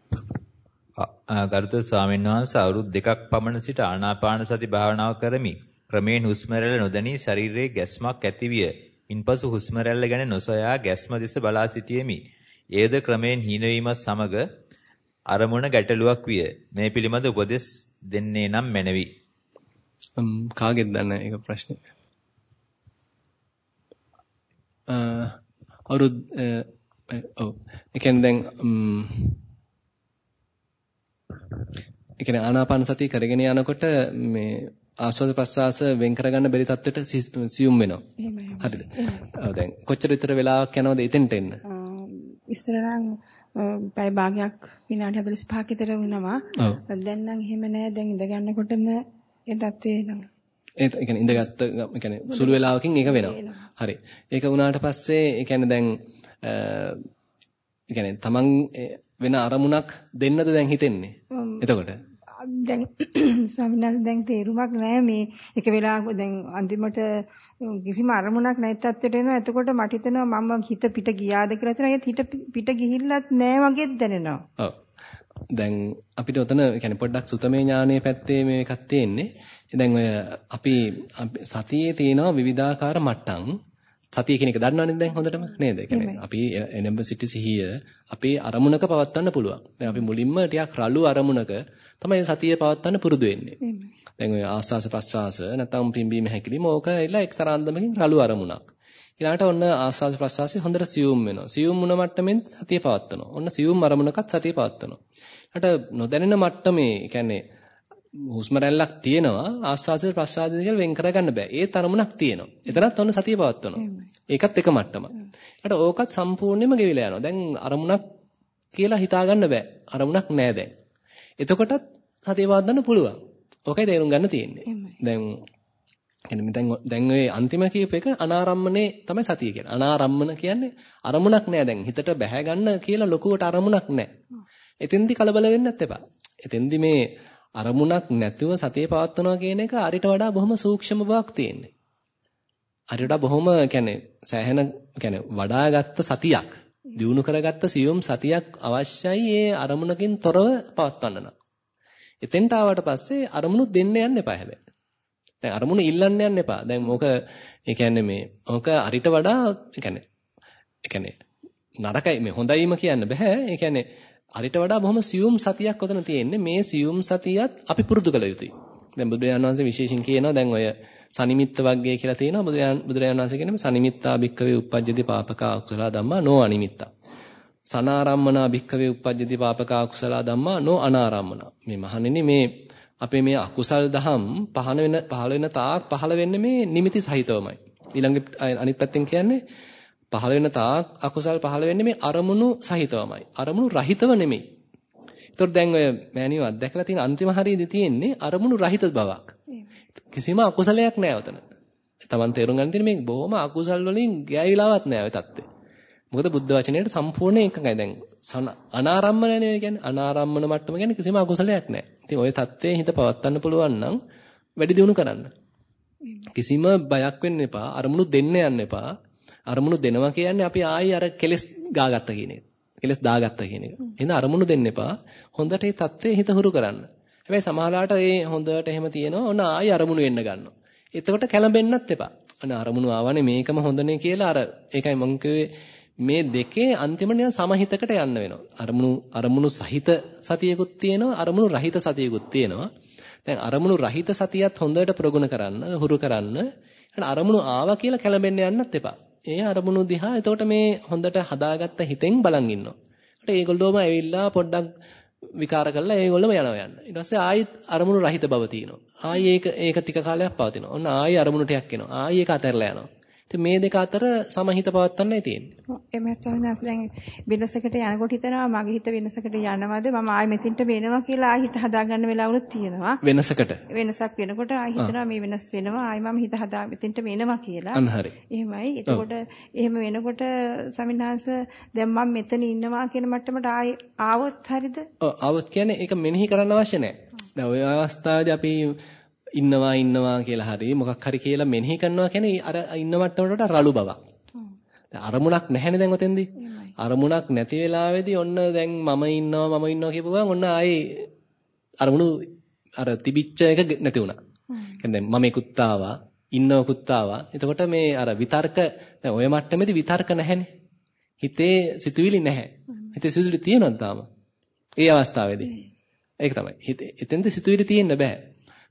ගරුතර ස්වාමීන් වහන්සේ අවුරුදු දෙකක් පමණ සිට ආනාපාන සති භාවනාව කරමි. ක්‍රමයෙන් හුස්ම රැල්ල නොදැනී ශරීරයේ ගැස්මක් ඇතිවිය. ඉන්පසු හුස්ම රැල්ල ගැන නොසොයා ගැස්ම දෙස බලා සිටියෙමි. ඒද ක්‍රමයෙන් හීනවීමත් සමග අරමුණ ගැටලුවක් විය. මේ පිළිබඳ උපදෙස් දෙන්නේ නම් මැනවි. කාගෙද දන්නේ ඒක ප්‍රශ්නේ. අ අවුරුදු ඔව් ඒ කියන්නේ දැන් ඒ කියන්නේ ආනාපාන සතිය කරගෙන යනකොට මේ ආශ්වාස ප්‍රශ්වාස වෙන් කරගන්න බැරි තත්ත්වයට සියුම් වෙනවා. හරිද? ඔව් දැන් කොච්චර විතර වෙලාවක් යනවද එතෙන්ට එන්න? ඉස්සර නම් පැය භාගයක් විනාඩි 45ක විතර වුණා. දැන් නම් එහෙම නෑ. දැන් ඉඳ ගන්නකොටම ඒ தත්ත්වේ එනවා. ඒ කියන්නේ ඉඳගත්ත ඒ කියන්නේ සුළු වෙලාවකින් ඒක වෙනවා. හරි. ඒක වුණාට පස්සේ ඒ කියන්නේ දැන් කියන්නේ තමන් වෙන අරමුණක් දෙන්නද දැන් හිතෙන්නේ. එතකොට දැන් ස්වාමීන් දැන් තේරුමක් නැහැ මේ එක වෙලාවක දැන් අන්තිමට කිසිම අරමුණක් නැති තත්ත්වයට එනවා. එතකොට මට හිතෙනවා මම හිත පිට ගියාද කියලා හිතනවා. ඒත් හිත පිට ගිහිල්ලත් නැහැ වගේත් දැනෙනවා. ඔව්. දැන් අපිට උතන يعني පොඩ්ඩක් සුතමේ ඥානයේ පැත්තේ මේ එකක් තියෙන්නේ. දැන් ඔය අපි සතියේ තියෙනවා විවිධාකාර මට්ටම්. සතිය කියන එක දන්නවනේ දැන් හොඳටම නේද? කියන්නේ අපි එනම්බ සිටි සිහිය අපේ අරමුණක පවත්වන්න පුළුවන්. දැන් අපි මුලින්ම ටිකක් රළු අරමුණක තමයි සතිය පවත්වන්න පුරුදු වෙන්නේ. දැන් ඔය ආස්වාස ප්‍රස්වාස නැත්නම් පිම්බීම හැකිලිම ඕක එලා එක්තරා අන්දමකින් රළු අරමුණක්. ඊළඟට ඔන්න ආස්වාස ප්‍රස්වාසය හොඳට සියුම් වෙනවා. සියුම් වුණ මට්ටමින් සතිය පවත්වනවා. ඔන්න සියුම් අරමුණකත් සතිය පවත්වනවා. ඊට නොදැනෙන මට්ටමේ කියන්නේ හුස්ම රැල්ලක් තියෙනවා ආස්වාසය ප්‍රස්වාසය කියලා වෙන් කරගන්න බෑ. ඒ තරමුණක් තියෙනවා. එතනත් ඔන්න සතිය පවත්වනවා. ඒකත් එක මට්ටමක්. ඊට ඕකත් සම්පූර්ණයෙන්ම ගෙවිලා යනවා. දැන් අරමුණක් කියලා හිතාගන්න බෑ. අරමුණක් නෑ දැන්. එතකොටත් සතිය පවත්වන්න පුළුවන්. ඕකයි තේරුම් ගන්න තියෙන්නේ. දැන් එන්නේ දැන් දැන් ඔය අන්තිම කියප එක අනාරම්මනේ තමයි සතිය කියන්නේ. අනාරම්මන කියන්නේ අරමුණක් නෑ දැන් හිතට බැහැ ගන්න කියලා ලොකුවට අරමුණක් නෑ. එතෙන්දි කලබල වෙන්නත් එපා. එතෙන්දි මේ අරමුණක් නැතුව සතිය පවත්වනවා කියන එක අරිට වඩා බොහොම සූක්ෂම බවක් තියෙන්නේ. අරිට වඩා බොහොම කියන්නේ සෑහෙන කියන්නේ වඩාගත්ත සතියක්, දියුණු කරගත්ත සියුම් සතියක් අවශ්‍යයි ඒ අරමුණකින් තොරව පවත්වන්න නම්. එතෙන්ට ආවට පස්සේ අරමුණු දෙන්න යන්න එපා හැබැයි. දැන් අරමුණු ඉල්ලන්න යන්න එපා. දැන් මොක ඒ කියන්නේ මේ මොක අරිට වඩා ඒ කියන්නේ ඒ කියන්නේ නරකයි මේ හොඳයිම කියන්න බෑ. ඒ කියන්නේ අරිට වඩා බොහොම සියුම් සතියක් ඔතන තියෙන්නේ. මේ සියුම් සතියත් අපි පුරුදු කළ යුතුයි. දැන් බුදුරජාණන් වහන්සේ විශේෂයෙන් කියනවා දැන් ඔය සනිමිත්ත වර්ගය කියලා තියෙනවා. බුදුරජාණන් වහන්සේ කියන්නේ සනිමිත්තා භික්කවේ uppajjati papaka akusala dhamma no animitta. සනාරම්මනා භික්කවේ uppajjati papaka akusala dhamma no anarammana. මේ මහණෙනි මේ අපේ මේ අකුසල් දහම් පහළ වෙන පහළ වෙන තාක් පහළ වෙන්නේ මේ නිමිති සහිතවමයි. ඊළඟ අනිත් පැත්තෙන් කියන්නේ පහළ වෙන තාක් අකුසල් පහළ වෙන්නේ මේ අරමුණු සහිතවමයි. අරමුණු රහිතව නෙමෙයි. ඒතකොට දැන් ඔය මෑණියෝ අත්දැකලා තියෙන අන්තිම හරියදී තියෙන්නේ අරමුණු රහිත බවක්. කිසිම අකුසලයක් නැහැ උතන. Taman තේරුම් ගන්න තියෙන්නේ මේ බොහොම අකුසල් වලින් ගෑවිලාවත් නැහැ ඔය தත්ත්වය. මොකද බුද්ධ වචනයට සම්පූර්ණ එකඟයි. දැන් අනාරම්මණය නේ කියන්නේ අනාරම්මන මට්ටම කියන්නේ කිසිම අකුසලයක් නැහැ. ඉතින් ওই தත්ත්වයේ හිත පවත්වන්න පුළුවන් නම් වැඩි දියුණු කරන්න. කිසිම බයක් වෙන්න එපා. අරමුණු දෙන්න යන්න එපා. අරමුණු දෙනවා කියන්නේ අපි ආයි අර කෙලස් ගාගත්ත කියන එක. කෙලස් දාගත්ත කියන එක. එහෙනම් අරමුණු දෙන්න එපා. හොඳට මේ தත්ත්වයේ හිත හුරු කරන්න. හැබැයි සමහරලාට ඒ හොඳට එහෙම තියෙනවා. ඔන්න ආයි අරමුණු එන්න ගන්නවා. එතකොට කැළඹෙන්නත් එපා. අන අරමුණු ආවනේ මේකම හොඳනේ කියලා අර ඒකයි මම කිව්වේ මේ දෙකේ අන්තිමට සමහිතකට යන්න වෙනවා. අරමුණු අරමුණු සහිත සතියකුත් තියෙනවා අරමුණු රහිත සතියකුත් තියෙනවා. දැන් අරමුණු රහිත සතියත් හොඳට ප්‍රගුණ කරන්න, හුරු කරන්න. අරමුණු ආවා කියලා කැළඹෙන්න යන්නත් එපා. ඒ අරමුණු දිහා එතකොට මේ හොඳට හදාගත්ත හිතෙන් බලන් ඉන්නවා. ඊට ඒගොල්ලෝම ඇවිල්ලා පොඩ්ඩක් විකාර කරලා ඒගොල්ලෝම යනවා යන්න. ඊට පස්සේ ආයෙත් අරමුණු රහිත බව තියෙනවා. ආයෙ ඒක ඒක ටික කාලයක් පවතිනවා. ඔන්න ආයෙ අරමුණු ටිකක් එනවා. ආයෙ ඒක අතහැරලා යනවා. ඉතින් මේ දෙක අතර සමහිත පවත්වන්නයි තියෙන්නේ. එමත් සමහරවිට දැන් වෙනසකට යනකොට හිතනවා මගේ හිත වෙනසකට යනවද මම ආයෙ මෙතෙන්ට වෙනවා කියලා ආයෙ හිත හදාගන්න වෙලාවලුත් තියෙනවා. වෙනසකට. වෙනසක් වෙනකොට ආයෙ හිතනවා මේ වෙනස් වෙනවා ආයෙ මම හිත හදා මෙතෙන්ට වෙනවා කියලා. අන්න හරි. එහෙමයි. එතකොට එහෙම වෙනකොට සමිනාංශ දැන් මම මෙතන ඉන්නවා කියන මට්ටමට ආයෙ ආවොත් හරියද? ඔව් ආවොත් කියන්නේ ඒක මෙනෙහි කරන්න අවශ්‍ය නැහැ. දැන් ওই අවස්ථාවේදී අපි ඉන්නවා ඉන්නවා කියලා හරි මොකක් හරි කියලා මෙනෙහි කරනවා කියන්නේ අර ඉන්න මට්ටමට රළු බවක්. අරමුණක් නැහැනේ දැන් ඔතෙන්දී. අරමුණක් නැති වෙලාවේදී ඔන්න දැන් මම ඉන්නවා මම ඉන්නවා කියපු ගමන් ඔන්න ආයේ අරමුණු අර තිබිච්ච එක නැති වුණා. කියන්නේ දැන් මම එකුත් ආවා ඉන්නවකුත් ආවා. එතකොට මේ අර විතර්ක දැන් ඔය මට්ටමේදී විතර්ක නැහැනේ. හිතේ සිතුවිලි නැහැ. හිතේ සිතුවිලි තියෙනවද තාම? ඒ අවස්ථාවේදී. ඒක තමයි. හිතේ එතෙන්ද සිතුවිලි තියෙන්න බෑ.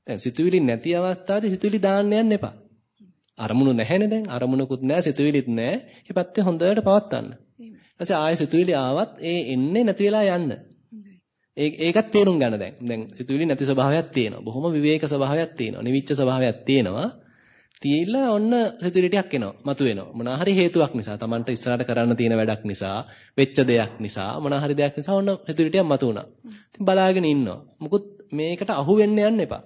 දැන් සිතුවිලි නැති අවස්ථාවේ සිතුවිලි දාන්න යන්න එපා. අරමුණු නැහැනේ දැන්. අරමුණකුත් නැහැ, සිතුවිලිත් නැහැ. මේ පැත්තේ හොඳට පවත්වන්න. ඊපස්සේ ආයෙ සිතුවිලි ආවත් ඒ එන්නේ නැති වෙලා යන්න. ඒ ඒකත් තේරුම් ගන්න දැන්. දැන් සිතුවිලි නැති ස්වභාවයක් තියෙනවා. බොහොම විවේක ස්වභාවයක් තියෙනවා. නිවිච්ච ස්වභාවයක් තියෙනවා. තියලා ඔන්න සිතුවිලි ටිකක් එනවා. මතුවෙනවා. මොනවා හරි හේතුවක් නිසා, Tamanට ඉස්සරහට කරන්න තියෙන වැඩක් නිසා, වෙච්ච දෙයක් නිසා, මොනවා හරි දෙයක් නිසා ඔන්න සිතුවිලි ටිකක් මතුවුණා. ඉතින් බලාගෙන ඉන්නවා. මුකුත් මේකට අහු වෙන්න යන්න එපා.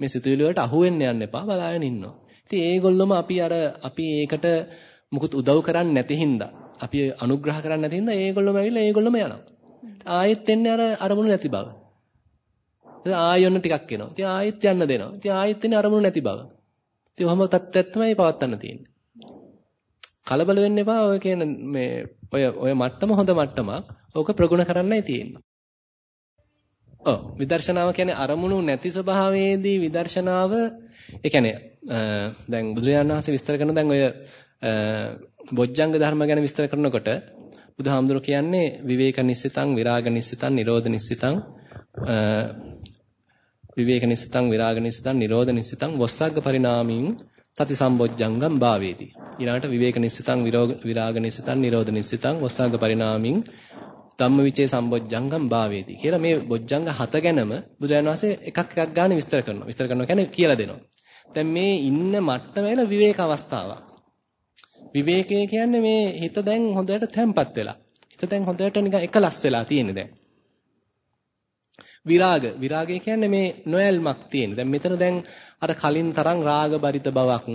මේ සිතුවිලි වලට අහු වෙන්න යන්න එපා බලාගෙන ඉන්නවා. ඉතින් ඒගොල්ලොම අපි අර අපි ඒකට මුකුත් උදව් කරන්නේ නැති හින්දා අපි අනුග්‍රහ කරන්නේ නැති හින්දා ඒගොල්ලොම ඇවිල්ලා ඒගොල්ලොම යනවා. ආයෙත් එන්නේ අර අරමුණු නැති බව. ඉතින් ආයෙන්න ටිකක් එනවා. ඉතින් ආයෙත් යන්න දෙනවා. ඉතින් ආයෙත් එන්නේ අරමුණු නැති බව. ඉතින් ඔහම තත්ත්වයක් තමයි පවත්වන්න තියෙන්නේ. කලබල වෙන්න එපා. ඔය කියන මේ ඔය ඔය මට්ටම හොඳ මට්ටමක්. ඕක ප්‍රගුණ කරන්නයි තියෙන්නේ. ඔව්. විදර්ශනාව කියන්නේ අරමුණු නැති ස්වභාවයේදී විදර්ශනාව ඒ කියන්නේ දැන් බුදුරජාණන් වහන්සේ විස්තර කරන දැන් ඔය බොජ්ජංග ධර්ම ගැන විස්තර කරනකොට බුදුහාමුදුරු කියන්නේ විවේක නිස්සිතං විරාග නිස්සිතං නිරෝධ නිස්සිතං විවේක නිස්සිතං විරාග නිස්සිතං නිරෝධ නිස්සිතං වස්සග්ග පරිණාමින් සති සම්බොජ්ජංගම් භාවේති. ඊළඟට විවේක නිස්සිතං විරාග නිස්සිතං නිරෝධ නිස්සිතං වස්සග්ග පරිණාමින් ධම්මවිචේ සම්බොජ්ජංගම් භාවේති කියලා මේ බොජ්ජංග හත ගැනම බුදුරජාණන් වහන්සේ එකක් එකක් ගන්න විස්තර කරනවා. විස්තර කරනවා කියන්නේ කියලා දෙනවා. දැන් මේ ඉන්න මට්ටම වෙන විවේක අවස්ථාවක්. විවේකය කියන්නේ මේ හිත දැන් හොඳට තැම්පත් වෙලා. හිත දැන් හොඳට නිකන් එකලස් වෙලා තියෙන්නේ දැන්. විරාග විරාගය කියන්නේ මේ නොයල්මක් තියෙන. දැන් මෙතන දැන් අර කලින් තරම් රාග බරිත බවක්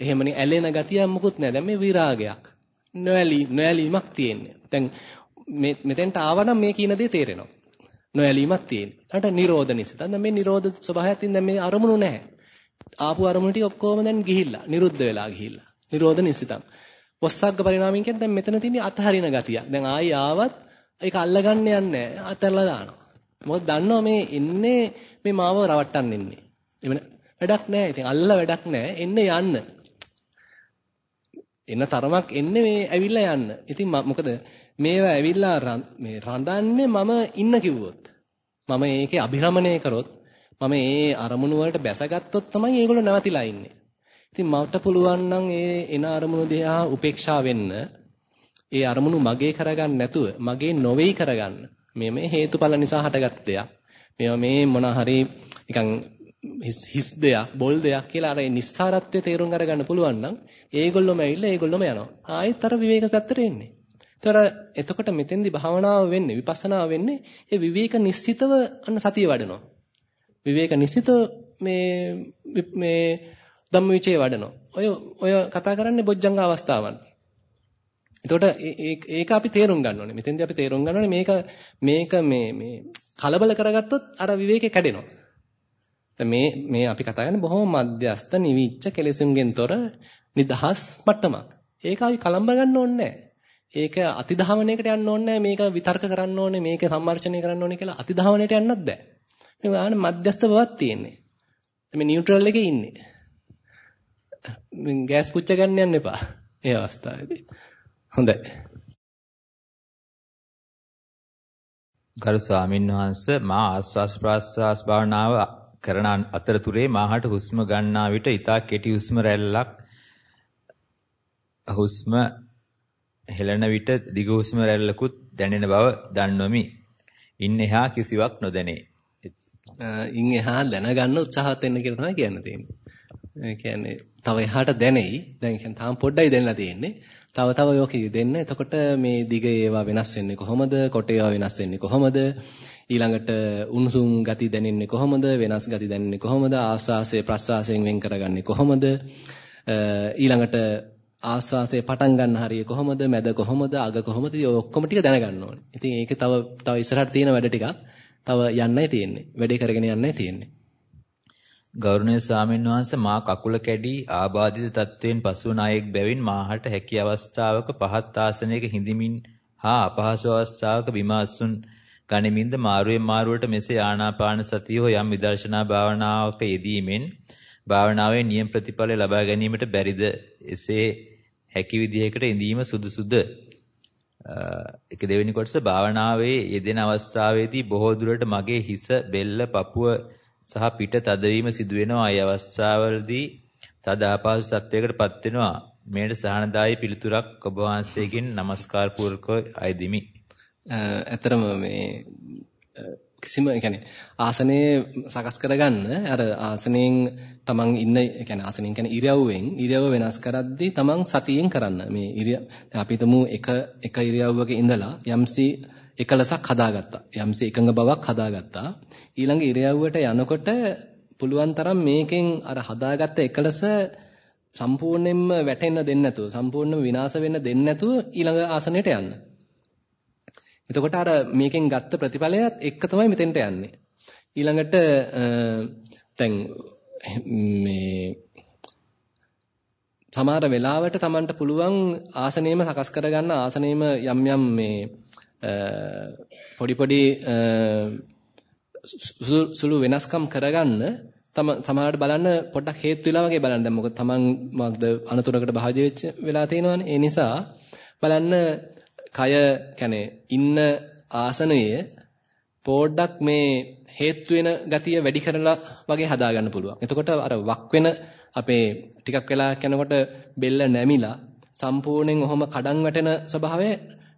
එහෙමනේ ඇලෙන ගතියක් මොකුත් නැහැ. දැන් මේ විරාගයක්. නොයලි නොයලීමක් තියෙන්නේ. දැන් මේ මෙතෙන්ට ආවනම් මේ කියන දේ තේරෙනවා. නොයලීමක් තියෙන. ඊට නිරෝධ නිසා. දැන් මේ නිරෝධ ස්වභාවයක් තියෙන දැන් මේ අරමුණු නැහැ. ආපු අරමුණු ටික ඔක්කොම දැන් ගිහිල්ලා, නිරුද්ධ වෙලා ගිහිල්ලා. නිරෝධ නිසිතම්. වස්සග්ග පරිණාමයෙන් කියන්නේ දැන් මෙතන තියෙන අතහරින ගතිය. දැන් ආයි ආවත් ඒක අල්ලගන්න යන්නේ නැහැ. අතහැරලා දානවා. මොකද දන්නවා මේ එන්නේ මේ මාව රවට්ටන්න එන්නේ. එවන වැඩක් නැහැ. ඉතින් අල්ලලා වැඩක් නැහැ. එන්නේ යන්න. එන තරමක් එන්නේ මේ ඇවිල්ලා යන්න. ඉතින් මොකද මේවා ඇවිල්ලා මේ රඳන්නේ මම ඉන්න කිව්වොත් මම ඒකේ අභිරමණය කරොත් මම ඒ අරමුණු වලට බැසගත්තොත් තමයි ඒගොල්ලෝ නැවතිලා ඉන්නේ. ඉතින් මට පුළුවන් නම් ඒ එන අරමුණු දිහා උපේක්ෂා වෙන්න ඒ අරමුණු මගේ කරගන්න නැතුව මගේ නොවේයි කරගන්න. මේ මේ හේතුඵල නිසා හටගත් දෙයක්. මේවා මේ මොන හරි නිකන් හිස් දෙයක්, බොල් දෙයක් කියලා අර නිස්සාරත්වයේ තේරුම් අරගන්න පුළුවන් නම් ඒගොල්ලොම ඇවිල්ලා ඒගොල්ලොම යනවා. ආයෙත් අර විවේක පැත්තට එන්නේ. ඒතර එතකොට මෙතෙන්දි භාවනාව වෙන්නේ විපස්සනාව වෙන්නේ ඒ විවේක නිස්සිතව අන්න සතිය වඩනවා. විවේක නිස්සිතව මේ මේ ධම්මවිචේ වඩනවා. ඔය ඔය කතා කරන්නේ බොජ්ජංග අවස්ථාවන්. එතකොට ඒක අපි තේරුම් ගන්න ඕනේ. මෙතෙන්දී අපි තේරුම් ගන්න ඕනේ මේක මේක මේ මේ කලබල කරගත්තොත් අර විවේකේ කැඩෙනවා. මේ මේ අපි කතා කරන්නේ බොහොම මධ්‍යස්ත නිවිච්ච කෙලෙසුන්ගෙන් තොර නිදහස් මට්ටමක්. ඒක අපි කලම්බ ගන්න ඕනේ නැහැ. ඒක අතිධාවනයකට යන්න ඕනේ මේක විතර්ක කරන්න ඕනේ මේක සම්මර්ෂණය කරන්න ඕනේ කියලා අතිධාවනයට යන්නත් බෑ. මේ ආන මධ්‍යස්ථ බවක් තියෙන්නේ. මේ නියුට්‍රල් එකේ ඉන්නේ. මින් ගෑස් පුච්ච ගන්න යන්න එපා. ඒ අවස්ථාවේදී. හොඳයි. ගරු ස්වාමීන් වහන්සේ මා ආස්වාස් ප්‍රාස්වාස් භාවනාව කරන අතරතුරේ මාහට හුස්ම ගන්නා විට ඊතා කෙටි හුස්ම රැල්ලක් හුස්ම හෙළන විට දිග හුස්ම රැල්ලකුත් දැනෙන බව දන්වමි. ඉන් එහා කිසිවක් නොදැනේ. ඉන් එහා දැනගන්න උත්සාහවත් වෙන්න කියලා තමයි කියන්න තියෙන්නේ. ඒ කියන්නේ තව එහාට දැනෙයි. දැන් කියන්නේ තාම පොඩ්ඩයි දැනලා තියෙන්නේ. තව තව යෝක දෙන්න. එතකොට මේ දිග ඒවා වෙනස් වෙන්නේ කොහොමද? කොට ඒවා වෙනස් වෙන්නේ කොහොමද? ඊළඟට උණුසුම් ගති දැනෙන්නේ කොහොමද? වෙනස් ගති දැනෙන්නේ කොහොමද? ආස්වාසය ප්‍රස්වාසයෙන් වෙන් කරගන්නේ කොහොමද? ඊළඟට ආස්වාසය පටන් ගන්න හරිය කොහොමද? මැද කොහොමද? අග කොහොමද? ඔය ඔක්කොම ටික දැනගන්න ඕනේ. ඉතින් ඒක තව තව ඉස්සරහට තියෙන වැඩ ටිකක් තව යන්නයි තියෙන්නේ. වැඩේ කරගෙන යන්නයි තියෙන්නේ. ගෞරවනීය ස්වාමීන් වහන්සේ මා කකුල කැඩී ආබාධිත තත්වයෙන් පසුවන අයෙක් බැවින් මාහට හැකි අවස්ථාවක පහත් ආසනයක හිඳමින් හා අපහසු අවස්ථාවක බිම අසුන් ගනිමින්ද මාරුවෙන් මාරුවට මෙසේ ආනාපාන සතිය හෝ යම් විදර්ශනා භාවනාවක යෙදීමෙන් භාවනාවේ නියම ප්‍රතිඵල ලබා ගැනීමට බැරිද එසේ හැකි විදිහකට ඉඳීම සුදුසුද එක දෙවෙනි කොටස භාවනාවේ යෙදෙන අවස්ථාවේදී බොහෝ දුරට මගේ හිස බෙල්ල පපුව සහ පිට තදවීම සිදුවෙනවා. ඒ අවස්ථාවවලදී තද ආපහසු සත්වයකටපත් වෙනවා. මේට සහනදායි පිළිතුරක් ඔබ වහන්සේගෙන් নমස්කාර පූර්වකව අයදිමි. ඇතරම මේ කිසිම يعني ආසනයේ සකස් කරගන්න අර ආසනයෙන් තමන් ඉන්න يعني ආසනයෙන් කියන්නේ ඉරියව්වෙන් ඉරියව්ව වෙනස් කරද්දී තමන් සතියෙන් කරන්න මේ ඉරියව් අපි හිතමු එක එක ඉරියව්වක ඉඳලා යම්සි එකලසක් හදාගත්තා. යම්සේ එකඟ බවක් හදාගත්තා. ඊළඟ ඉරියව්වට යනකොට පුළුවන් තරම් මේකෙන් අර හදාගත්ත එකලස සම්පූර්ණයෙන්ම වැටෙන්න දෙන්නේ නැතුව සම්පූර්ණයෙන්ම විනාශ වෙන්න දෙන්නේ නැතුව ඊළඟ ආසනයට යන්න. එතකොට අර මේකෙන් ගත්ත ප්‍රතිඵලයත් එක්ක තමයි මෙතෙන්ට යන්නේ. ඊළඟට දැන් මේ සමහර වෙලාවට Tamanට පුළුවන් ආසනයේම සකස් කරගන්න ආසනයේම යම් යම් මේ පොඩි පොඩි සුළු වෙනස්කම් කරගන්න තම සමහරට බලන්න පොඩ්ඩක් හේතු වෙලා වගේ බලන්න. දැන් මොකද Taman මොකද අනතුරකට භාජ්‍ය වෙච්ච වෙලා තියෙනවනේ. ඒ නිසා බලන්න කය කියන්නේ ඉන්න ආසනයේ පොඩ්ඩක් මේ හේතු වෙන ගතිය වැඩි කරලා වගේ හදාගන්න පුළුවන්. එතකොට අර වක් වෙන අපේ ටිකක් වෙලා යනකොට බෙල්ල නැමිලා සම්පූර්ණයෙන් ඔහොම කඩන් වැටෙන ස්වභාවය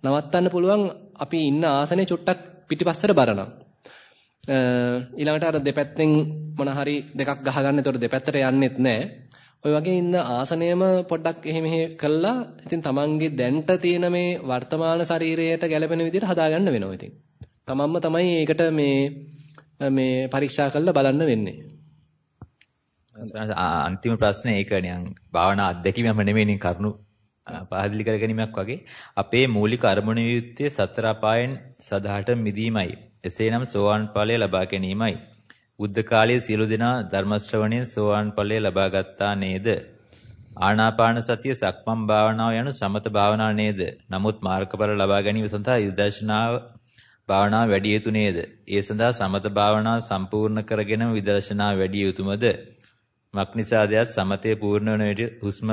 නවත්තන්න පුළුවන් අපි ඉන්න ආසනේ චුට්ටක් පිටිපස්සට බරනම්. ඊළඟට අර දෙපැත්තෙන් මොන හරි දෙකක් ගහගන්න. ඒතකොට දෙපැත්තට යන්නෙත් නැහැ. ඔය වගේ ඉන්න ආසනයම පොඩ්ඩක් එහෙ මෙහෙ කළා. ඉතින් තමන්ගේ දැන්ට තියෙන මේ වර්තමාන ශරීරයට ගැළපෙන විදිහට හදාගන්න වෙනවා ඉතින්. තමන්ම තමයි ඒකට මේ මේ පරීක්ෂා කරලා බලන්න වෙන්නේ. අන්තිම ප්‍රශ්නේ ඒක නිකන් භාවනා අත්දැකීමම නෙමෙයි කරුණු පහදලි කර ගැනීමක් වගේ අපේ මූලික අරමුණ යුත්තේ සතර අපායන් සදාට මිදීමයි. එසේනම් සෝවාන් ඵලය ලබා ගැනීමයි. බුද්ධ කාලයේ සියලු දෙනා ධර්ම ශ්‍රවණයෙන් සෝවාන් ඵලය ලබා ගත්තා නේද? ආනාපාන සතිය සක්මන් භාවනාව යනු සමත භාවනාව නේද? නමුත් මාර්ගඵල ලබා ගැනීම සඳහා විදර්ශනාව භාවනාව වැඩි යුතු නේද? ඒ සඳහා සමත භාවනාව සම්පූර්ණ කරගෙනම විදර්ශනාව වැඩි යුතුමද? මක්නිසාදයක් සමතේ පූර්ණ වන විට හුස්ම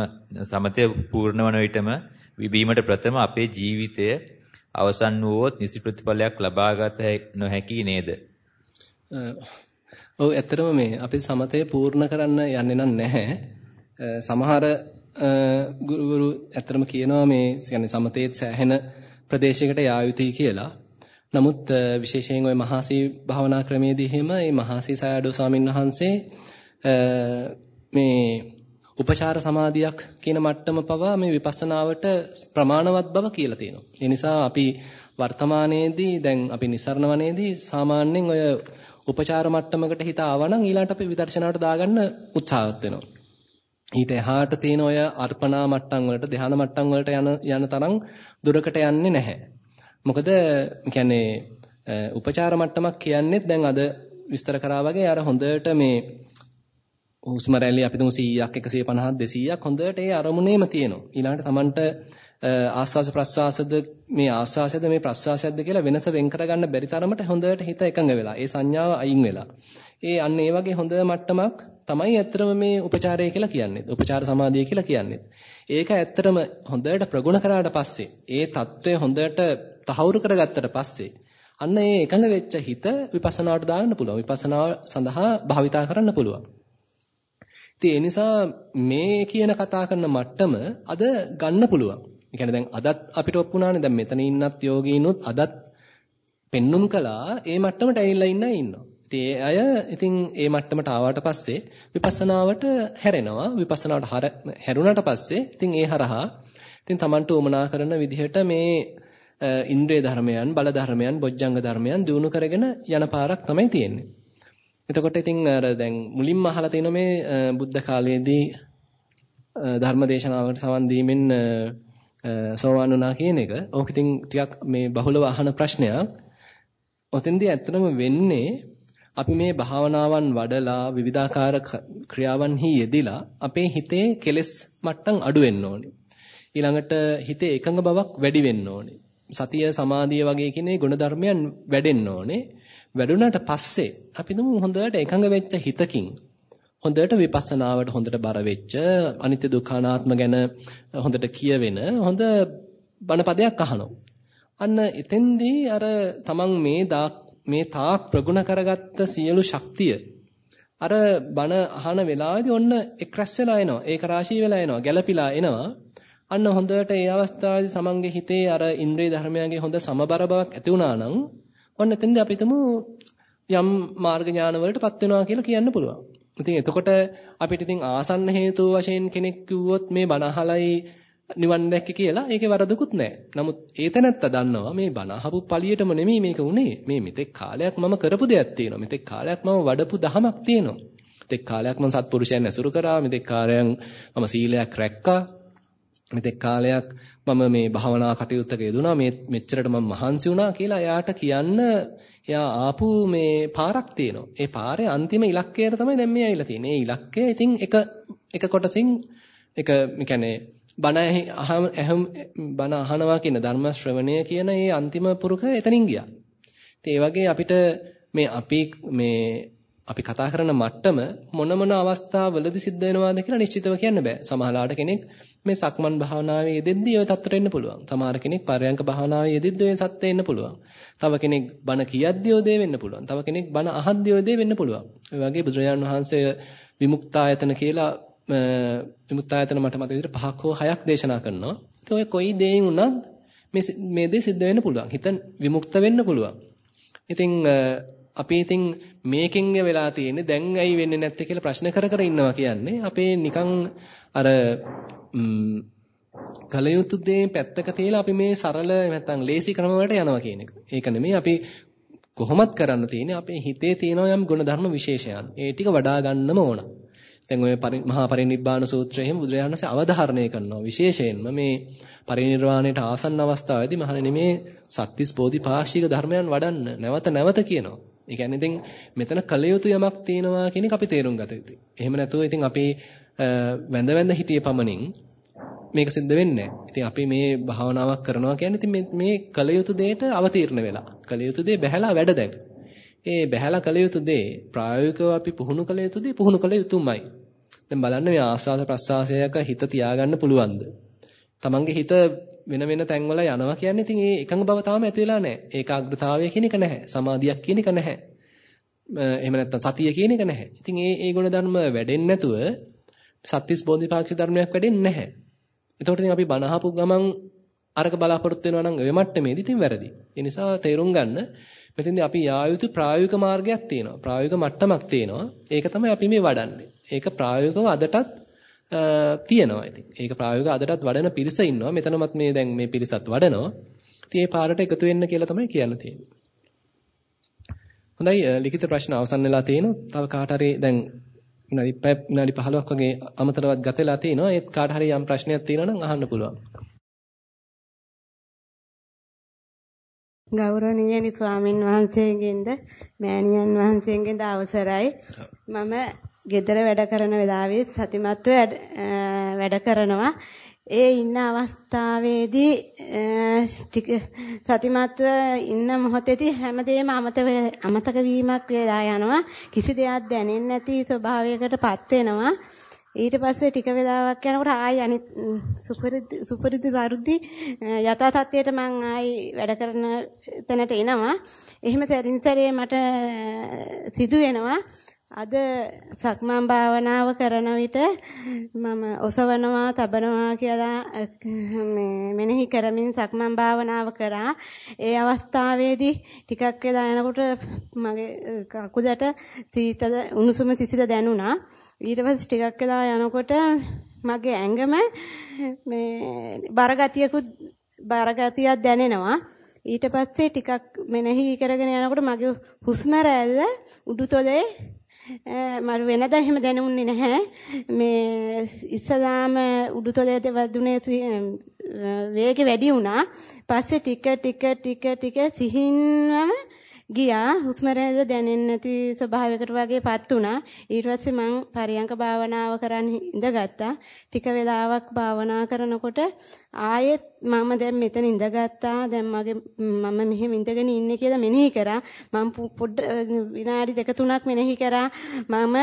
සමතේ පූර්ණ වන විටම විබීමට ප්‍රථම අපේ ජීවිතය අවසන් වුවොත් නිසි ප්‍රතිඵලයක් ලබාගත නොහැකි නේද? ඔව් ඇත්තටම මේ අපි සමතේ පූර්ණ කරන්න යන්නේ නැහැ. සමහර ගුරුවරු ඇත්තටම කියනවා මේ කියන්නේ සමතේත් සෑහෙන ප්‍රදේශයකට යා යුතුයි කියලා. නමුත් විශේෂයෙන් ওই මහසී භාවනා ක්‍රමයේදී එහෙම මේ මහසී සයඩෝ ස්වාමින් වහන්සේ මේ උපචාර සමාධියක් කියන මට්ටම පවා මේ විපස්සනාවට ප්‍රමාණවත් බව කියලා තියෙනවා. ඒ නිසා අපි වර්තමානයේදී දැන් අපි නිසරණ වනයේදී සාමාන්‍යයෙන් ඔය උපචාර මට්ටමකට හිත ආවනම් ඊළඟට අපි විදර්ශනාවට දාගන්න උත්සාහවත් වෙනවා. ඊට එහාට තියෙන ඔය අර්පණා මට්ටම් වලට ධානා මට්ටම් වලට යන යන තරම් දුරකට යන්නේ නැහැ. මොකද කියන්නේ උපචාර මට්ටමක් කියන්නේ දැන් අද විස්තර කරා වගේ අර හොඳට මේ හුස්ම රැලි අපි තුමු 100ක් 150ක් 200ක් හොඳට ඒ අරමුණේම තියෙනවා. ඊළඟට Tamanට ආස්වාස ප්‍රස්වාසද මේ ආස්වාසයද මේ ප්‍රස්වාසයද කියලා වෙනස වෙන් කරගන්න බැරි තරමට හොඳට හිත එකඟ වෙලා ඒ සංඥාව අයින් වෙලා. ඒ අන්න ඒ වගේ හොඳ මට්ටමක් තමයි ඇත්තටම මේ උපචාරය කියලා කියන්නේ. උපචාර සමාධිය කියලා කියන්නේ. ඒක ඇත්තටම හොඳට ප්‍රගුණ කරාට පස්සේ ඒ తত্ত্বය හොඳට තහවුරු කරගත්තට පස්සේ අන්න ඒ එකඟ වෙච්ච හිත විපස්සනාවට දාන්න පුළුවන්. විපස්සනාව සඳහා භාවිතා කරන්න පුළුවන්. ඉතින් ඒ නිසා මේ කියන කතා කරන මට්ටම අද ගන්න පුළුවන්. ඒ කියන්නේ දැන් අදත් අපිට ඔප්පුණානේ දැන් මෙතන ඉන්නත් යෝගීනුත් අදත් පෙන්눔 කළා ඒ මට්ටමට ඇවිල්ලා ඉන්න ඉන්නවා. ඉතින් අය ඉතින් ඒ මට්ටමට ආවට පස්සේ විපස්සනාවට හැරෙනවා. විපස්සනාවට හැරුණාට පස්සේ ඉතින් ඒ හරහා ඉතින් Tamanට උමනා කරන විදිහට මේ ඉන්ද්‍රිය ධර්මයන්, බල ධර්මයන්, බොජ්ජංග ධර්මයන් දිනු කරගෙන යන පාරක් තමයි තියෙන්නේ. එතකොට ඉතින් අර දැන් මුලින්ම අහලා තියෙන මේ බුද්ධ කාලයේදී ධර්ම දේශනාවකට සවන් දීමෙන් සෝවාන් වුණා කියන එක. ඕක ඉතින් ටිකක් මේ බහුලව අහන ප්‍රශ්නයක්. ඔතෙන්දී ඇත්තටම වෙන්නේ අපි මේ භාවනාවන් වඩලා විවිධාකාර ක්‍රියාවන්හි යෙදිලා අපේ හිතේ කෙලෙස් මට්ටම් අඩු වෙන්න ඕනේ. ඊළඟට හිතේ එකඟ බවක් වැඩි වෙන්න ඕනේ. සතිය සමාධිය වගේ කිනේ ගුණධර්මයන් වැඩෙන්න ඕනේ. වැඩුණාට පස්සේ අපි දුමු හොඳට එකඟ වෙච්ච හිතකින් හොඳට විපස්සනාවට හොඳට බර වෙච්ච අනිත්‍ය දුක්ඛානාත්ම ගැන හොඳට කියවෙන හොඳ බණපදයක් අහනවා. අන්න එතෙන්දී අර තමන් මේ මේ තාක් ප්‍රගුණ කරගත්ත සියලු ශක්තිය අර බණ අහන වෙලාවේදී ඔන්න එක් රැස් වෙලා එනවා. ඒක රාශී වෙලා එනවා. ගැළපිලා එනවා. අන්න හොඳට ඒ අවස්ථාවේදී සමන්ගේ හිතේ අර ඉන්ද්‍රිය ධර්මයන්ගේ හොඳ සමබර බවක් ඇති වුණා නම් ඔන්න එතෙන්දී අපි යම් මාර්ග ඥාන වලටපත් වෙනවා කියලා කියන්න පුළුවන්. ඉතින් එතකොට අපිට ඉතින් ආසන්න හේතු වශයෙන් කෙනෙක් කිව්වොත් මේ බණ අහලයි නිවන් දැක්ක කියලා ඒකේ වරදකුත් නැහැ. නමුත් ඒ තැනත්ත දන්නවා මේ බණ අහපු පළියටම නෙමෙයි මේක උනේ. මේ මෙතෙක් කාලයක් මම කරපු දෙයක් තියෙනවා. මෙතෙක් කාලයක් මම වඩපු දහමක් තියෙනවා. මෙතෙක් කාලයක් මම සත්පුරුෂයන් ඇසුරු කරා. මෙතෙක් කාලයක් මම සීලයක් රැක්කා. මෙතෙක් කාලයක් මම මේ භාවනා කටයුත්තක යෙදුණා. මේ මෙච්චරට මම මහන්සි වුණා කියලා එයාට කියන්න එයා ආපු මේ පාරක් තියෙනවා. ඒ පාරේ අන්තිම ඉලක්කයට තමයි දැන් මේ ඇවිල්ලා තියෙන්නේ. ඒ ඉලක්කය ඉතින් එක එක කොටසින් එක කියන්නේ බණ අහම බණ අහනවා කියන ධර්ම ශ්‍රවණය කියන ඒ අන්තිම පුරුක එතනින් ගියා. ඉතින් ඒ වගේ අපිට මේ අපි මේ අපි කතා කරන මට්ටම මොන මොන අවස්ථාවලදී සිද්ධ වෙනවාද කියලා නිශ්චිතව කියන්න බෑ. සමහරලාට කෙනෙක් මේ සක්මන් භාවනාවේ යෙදෙද්දී ওই තත්ත්වයට එන්න පුළුවන්. සමහර කෙනෙක් පරයන්ක භාවනාවේ යෙදෙද්දී ওই සත්ත්වයට එන්න පුළුවන්. තව කෙනෙක් බණ කියද්දී ඔය දේ වෙන්න පුළුවන්. තව කෙනෙක් බණ අහද්දී ඔය දේ වෙන්න පුළුවන්. ඒ වගේ බුදුරජාණන් වහන්සේ විමුක්තායතන කියලා විමුක්තායතන මට මතක විදිහට පහක් හෝ හයක් දේශනා කරනවා. ඉතින් ඔය කොයි දෙයින් උනත් මේ මේ දේ සිද්ධ වෙන්න පුළුවන්. හිත විමුක්ත වෙන්න පුළුවන්. ඉතින් අපි ඉතින් මේකෙන් වෙලා තියෙන්නේ දැන් ඇයි වෙන්නේ නැත්තේ කියලා ප්‍රශ්න කර කර ඉන්නවා කියන්නේ අපේ නිකන් අර කලයුතු දේ පැත්තක තියලා අපි මේ සරල නැත්තම් ලේසි ක්‍රම වලට යනවා කියන එක. ඒක නෙමෙයි අපි කොහොමත් කරන්න තියෙන්නේ අපේ හිතේ තියෙන යම් ගුණධර්ම විශේෂයන්. ඒ ටික වඩා ගන්නම ඕන. දැන් ඔය මහා පරිනිබ්බාන සූත්‍රය එහෙම බුදුරජාණන් වහන්සේ අවධාරණය කරනවා විශේෂයෙන්ම මේ පරිනිර්වාණයට ආසන්න අවස්ථාවේදී මහණෙනි මේ සත්‍තිස් බෝධිපාක්ෂික ධර්මයන් වඩන්න නැවත නැවත කියනවා. ඒ කියන්නේ ඉතින් මෙතන කලයුතු යමක් තියෙනවා කියන එක අපි තේරුම් ගත යුතුයි. එහෙම නැතුව ඉතින් අපි වැඳ වැඳ හිටියේ පමණින් මේක සිද්ධ වෙන්නේ නැහැ. ඉතින් අපි මේ භාවනාවක් කරනවා කියන්නේ ඉතින් මේ කලයුතු දෙයට අවතීර්ණ වෙලා. කලයුතු දේ බහැලා වැඩ දැන්. ඒ බහැලා කලයුතු දේ ප්‍රායෝගිකව අපි පුහුණු කළ යුතු දේ පුහුණු කළ යුතුමයි. දැන් බලන්න මේ ආස්වාද ප්‍රසආසයක හිත තියාගන්න පුළුවන්ද? තමන්ගේ හිත වෙන වෙන තැන්වල යනවා කියන්නේ ඉතින් ඒ එකඟ බව තාම ඇති වෙලා නැහැ. ඒකාග්‍රතාවය කියන එක නැහැ. සමාධියක් කියන එක නැහැ. එහෙම නැත්නම් සතිය කියන එක නැහැ. ඉතින් ඒ ඒ ගුණ ධර්ම වැඩෙන්නේ නැතුව සත්‍තිස් බෝධිපාක්ෂි ධර්මයක් වැඩෙන්නේ නැහැ. එතකොට ඉතින් අපි බණ අහපු ගමන් අරක බලාපොරොත්තු වෙනවා නම් ඔය මට්ටමේදී ඉතින් වැරදි. ඒ නිසා තේරුම් ගන්න මෙතෙන්දී අපි යා යුතු ප්‍රායෝගික මාර්ගයක් තියෙනවා. ප්‍රායෝගික මට්ටමක් තියෙනවා. ඒක තමයි අපි මේ වඩන්නේ. ඒක ප්‍රායෝගිකව අදටත් තියෙනවා ඉතින්. ඒක ප්‍රායෝගිකව අදටත් වඩන පිරිස ඉන්නවා. මෙතනමත් මේ දැන් මේ පිරිසත් වඩනවා. ඉතින් මේ පාරට එකතු වෙන්න කියලා තමයි කියන්න තියෙන්නේ. හොඳයි ලිඛිත ප්‍රශ්න අවසන් වෙලා තියෙනවා. තව කාට හරි දැන් විනාඩි 15ක් වගේ අමතරවත් ගතලා තිනවා. ඒත් කාට හරි යම් ප්‍රශ්නයක් තියෙනවා නම් අහන්න පුළුවන්. ගෞරවනීය ස්වාමින් වහන්සේගෙන්ද මෑණියන් වහන්සේගෙන්ද අවසරයි මම ගෙදර වැඩ කරන වෙලාවේ සතිමත්ව වැඩ කරනවා ඒ ඉන්න අවස්ථාවේදී ටික සතිමත්ව ඉන්න මොහොතේදී හැමදේම අමතක අමතක වීමක් වෙලා යනවා. කිසි දෙයක් දැනෙන්නේ නැති ස්වභාවයකටපත් වෙනවා. ඊට පස්සේ ටික වෙලාවක් යනකොට ආයි අනිත් සුපරිදි සුපරිදි වරුද්දි යථා තත්ත්වයට මම ආයි වැඩ කරන තැනට එනවා. එහෙම සැරින් සැරේ මට සිදු වෙනවා අද සක්මන් භාවනාව කරන විට මම ඔසවනවා තබනවා කියලා මේ මෙනෙහි කරමින් සක්මන් භාවනාව කරා. ඒ අවස්ථාවේදී ටිකක් වෙලා යනකොට මගේ කකුලට සීතල උණුසුම සිසිල දැනුණා. ඊට පස්සේ ටිකක් වෙලා යනකොට මගේ ඇඟම මේ බරගතියකුත් බරගතියක් දැනෙනවා. ඊට පස්සේ ටිකක් මෙනෙහි කරගෙන යනකොට මගේ හුස්ම රැල්ල උඩුතොලේ මට වෙනද එහෙම දැනුන්නේ නැහැ. මේ ඉස්සලාම උඩුතලයට වැදුනේ වේගෙ වැඩි වුණා. පස්සේ ටික ටික ටික ටික සිහින්වම ගියා. හුස්ම රැල්ල දැනෙන්නේ නැති ස්වභාවයකට වගේපත් වුණා. ඊට පස්සේ මං පරියංක භාවනාව කරන් ඉඳගත්තා. ටික වෙලාවක් භාවනා කරනකොට ආයෙත් මම දැන් මෙතන ඉඳගත්තා. දැන් මගේ මම මෙහෙම ඉඳගෙන ඉන්නේ කියලා මෙනෙහි කරා. මම පොඩ්ඩ විනාඩි දෙක තුනක් මෙනෙහි කරා. මම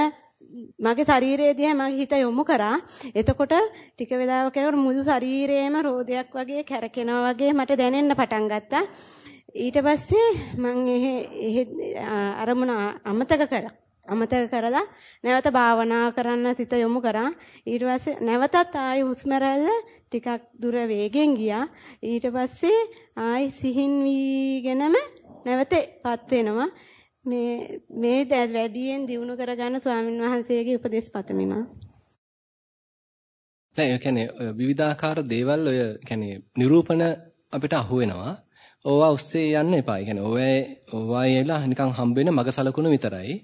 මගේ ශරීරය දිහා මගේ හිත යොමු කරා. එතකොට ටික වෙලාවක යනකොට මුළු ශරීරයේම රෝදයක් වගේ කැරකෙනවා වගේ මට දැනෙන්න පටන් ගත්තා. ඊට පස්සේ මම එහෙ අරමුණ අමතක කරා. අමතක කරලා නැවත භාවනා කරන්න සිත යොමු කරා. ඊට පස්සේ නැවතත් ආයි හුස්ම ටිකක් දුර වේගෙන් ගියා. ඊට පස්සේ ආයි සිහින් වීගෙනම නැවතපත් වෙනවා. මේ මේ වැඩියෙන් දිනු කරගන්න ස්වාමින් වහන්සේගේ උපදේශ පතමි මම. නෑ ඒ කියන්නේ විවිධාකාර දේවල් ඔය කියන්නේ නිරූපණ අපිට අහු වෙනවා. ඕවා ඔස්සේ යන්න එපා. ඒ කියන්නේ ඕවා ඕවායිලා නිකන් හම්බ වෙන මග සලකුණු විතරයි.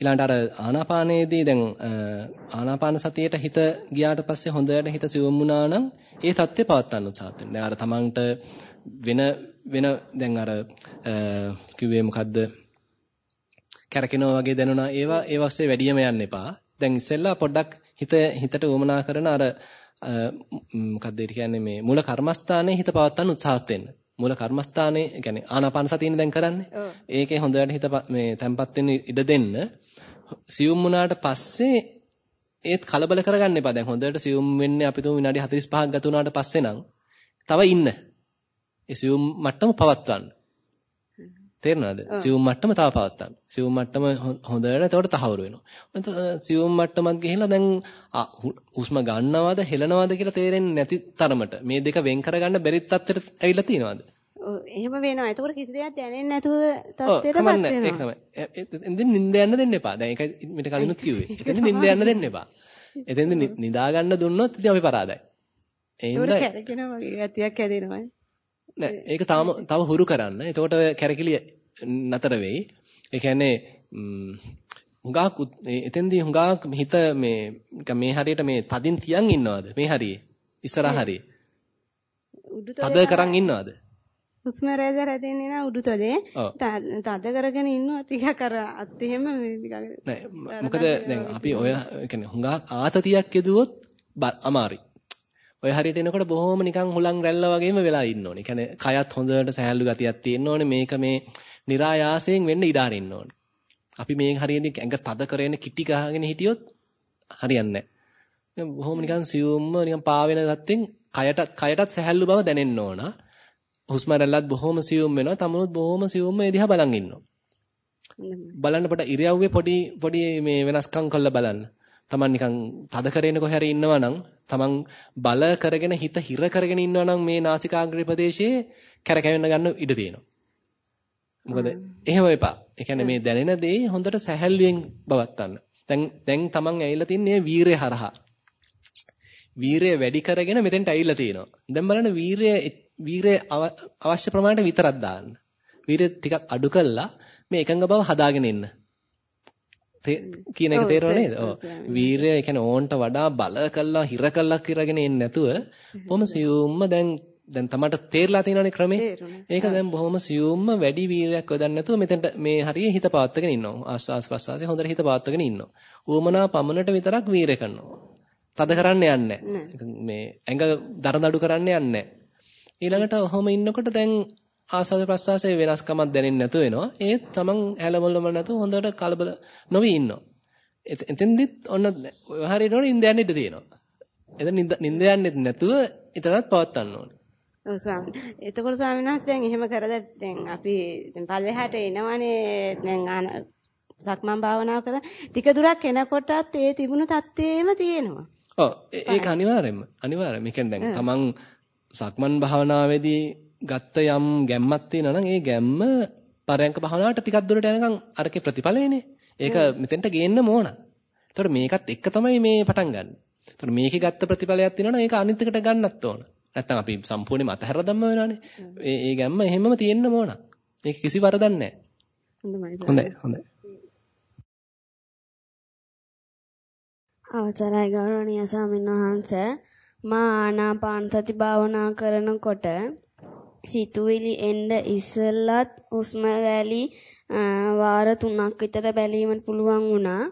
ඊළඟට අර ආනාපානයේදී දැන් ආනාපාන සතියේට හිත ගියාට පස්සේ හොඳට හිත සිවුම් වුණා නම් ඒ தත්ත්වය පවත්වන්න උත්සාහ වෙන්න. දැන් අර තමන්ට වෙන වෙන දැන් අර කිව්වේ මොකද්ද? කැරකෙනවා වගේ දැනුණා. ඒවා ඒ වස්සේ වැඩියම යන්න එපා. දැන් ඉස්සෙල්ලා පොඩ්ඩක් හිත හිතට උමනා කරන අර මොකක්ද ඒ කියන්නේ මේ මූල කර්මස්ථානයේ හිත පවත්වන්න උත්සාහත් වෙන්න. මූල කර්මස්ථානයේ කියන්නේ ආනාපාන සතියනේ දැන් කරන්නේ. ඒකේ හොඳට හිත මේ තැම්පත් වෙන්න ඉඩ දෙන්න. සියුම් වුණාට පස්සේ ඒත් කලබල කරගන්න එපා. දැන් හොඳට සියුම් වෙන්නේ අපි තුන් විනාඩි 45ක් ගත වුණාට පස්සේ නම් තව ඉන්න. ඒ සියුම් මට්ටම පවත්වන්න. තේරෙනවද? සියුම් මට්ටම තව පවත්වන්න. සියුම් මට්ටම හොඳට එතකොට තහවුරු වෙනවා. සියුම් මට්ටමත් ගිහිල්ලා දැන් හුස්ම ගන්නවද හෙලනවද කියලා තේරෙන්නේ නැති තරමට මේ දෙක වෙන් කරගන්න බැරි තත්ත්වයට ඇවිල්ලා තියෙනවද? ඔව් එහෙම වෙනවා. එතකොට කිසි දෙයක් දැනෙන්නේ නැතුව තත්ත්වයටපත් වෙනවා. ඒක තමයි. එතෙන් නිින්ද යන්න දෙන්න එපා. දැන් ඒක මිට කලිනුත් කිව්වේ. එතෙන් නිින්ද යන්න දෙන්න එපා. එතෙන්ද නිදා ගන්න දුන්නොත් ඉතින් අපි පරාදයි. ඒ හින්දා කැරකෙනවා වගේ ගතියක් හැදෙනවා. නෑ ඒක තාම තව හුරු කරන්න. එතකොට කැරකිලිය නතර වෙයි. ඒ කියන්නේ හුඟක් එතෙන්දී හුඟක් හිත මේ මේ හරියට මේ තදින් තියන් ඉන්නවද? මේ හරියේ. ඉස්සරහ හරියේ. තද කරන් ඉන්නවද? හුස්ම රැල්ල රැදෙන්නේ නැහැ උඩුතලේ. තද කරගෙන ඉන්නවා ටිකක් අර අත් එහෙම නෑ මොකද දැන් අපි ඔය කියන්නේ හුඟක් ආතතියක් යදුවොත් අමාරුයි. ඔය හරියට එනකොට බොහොම නිකන් හුලං රැල්ල වගේම වෙලා ඉන්න ඕනේ. කියන්නේ කයත් හොඳට සහැල්ලු ගතියක් තියෙන්න ඕනේ. මේක මේ નિરાයාසයෙන් වෙන්න ඉඩ අරින්න ඕනේ. අපි මේ හරියදී ඇඟ තද කරගෙන කිටි ගහගෙන හිටියොත් හරියන්නේ නැහැ. බොහොම නිකන් සියුම්ම නිකන් පාවෙන ගත්තෙන් කයටත් කයටත් සහැල්ලු බව දැනෙන්න ඕන. හුස්ම රැල්ලත් බොහොම සියුම් වෙනවා. තමුණුත් බොහොම සියුම්ම ඒ දිහා බලන් ඉන්නවා. බලන්න පොඩ ඉරියව්වේ පොඩි පොඩි මේ වෙනස්කම් කරලා බලන්න. Taman නිකන් තද කරගෙන කොහේ හරි ඉන්නවා නම් Taman බල කරගෙන හිත හිර කරගෙන ඉන්නවා නම් මේ නාසිකාග්‍රේ ප්‍රදේශයේ කැරකෙන්න ගන්න ඉඩ තියෙනවා. මොකද එහෙම එපා. ඒ කියන්නේ මේ දැනෙන දේ හොඳට සැහැල්ලුවෙන් බවත්තන්න. දැන් දැන් Taman ඇවිල්ලා තින්නේ වීරය හරහා. වීරය වැඩි කරගෙන මෙතෙන්ට ඇවිල්ලා තියෙනවා. දැන් බලන්න වීරය වීරය අවශ්‍ය ප්‍රමාණයට විතරක් දාන්න. වීරය ටිකක් අඩු කළා මේ එකඟ බව හදාගෙන ඉන්න. කියන එක තේරෙනව නේද? ඔව්. වීරය ඒ කියන්නේ ඕන්ට වඩා බල කළා හිර කළා කිරගෙන එන්නේ නැතුව බොහොම සියුම්ම දැන් දැන් තමට තේරලා තියෙනවනේ ක්‍රමේ. ඒක දැන් බොහොම සියුම්ම වැඩි වීරයක් යොදන්න නැතුව මෙතෙන්ට මේ හරිය හිත පාත්තගෙන ඉන්නවා. ආස්වාස් ප්‍රසවාසයේ හොඳට හිත පාත්තගෙන ඉන්නවා. ඌමනා පමණට විතරක් වීරය කරනවා. තද කරන්න යන්නේ මේ ඇඟ දරදඩු කරන්න යන්නේ ඊළඟට ඔහොම ඉන්නකොට දැන් ආස්වාද ප්‍රසවාසයේ වෙනස්කමක් දැනෙන්නේ නැතු වෙනවා. ඒත් තමන් හැලමොල්ලම නැතුව හොඳට කලබල නොවි ඉන්නවා. එතෙන්දිත් ඔන්න ඔය හරියට ඕනේ නිින්ද යන්න ඉඩ තියෙනවා. එතන නිින්ද යන්නේ නැතුව ඊටවත් පවත්වන්න ඕනේ. ඔව් ස්වාමී. එතකොට ස්වාමීන් වහන්සේ දැන් එහෙම කරද දැන් අපි දැන් පල්ලෙහාට එනවනේ දැන් සක්මන් භාවනාව කරලා ටික දුරක් එනකොටත් ඒ තිබුණු தත්ත්වෙම තියෙනවා. ඔව් ඒක අනිවාර්යයෙන්ම අනිවාර්යයෙන්ම. ඒ කියන්නේ දැන් තමන් සක්මන් භාවනාවේදී ගත්ත යම් ගැම්මක් තියෙනවා නම් ඒ ගැම්ම පරයන්ක භාවනාවට ටිකක් දුරට යනකම් අරකේ ප්‍රතිඵලයනේ. ඒක මෙතෙන්ට ගේන්න ඕන. ඒතකොට මේකත් එක තමයි මේ පටන් ගන්න. ඒතකොට මේකේ ගත්ත ප්‍රතිඵලයක් තියෙනවා නම් ඒක අනිත් එකට ගන්නත් ඕන. නැත්තම් අපි සම්පූර්ණයෙන්ම අතහැරලා දැම්ම වෙනවානේ. ඒ ඒ ගැම්ම එහෙමම තියෙන්න ඕන. මේක කිසි වරදක් නැහැ. හොඳයි හොඳයි. අවසරයි ගෞරවනීය ස්වාමීන් වහන්සේ මා ආනාපාන සති භාවනා කරනකොට සිතුවිලි එන්න ඉස්සෙල්ලත් හුස්ම රැලි වාර 3ක් විතර බැලීමට පුළුවන් වුණා.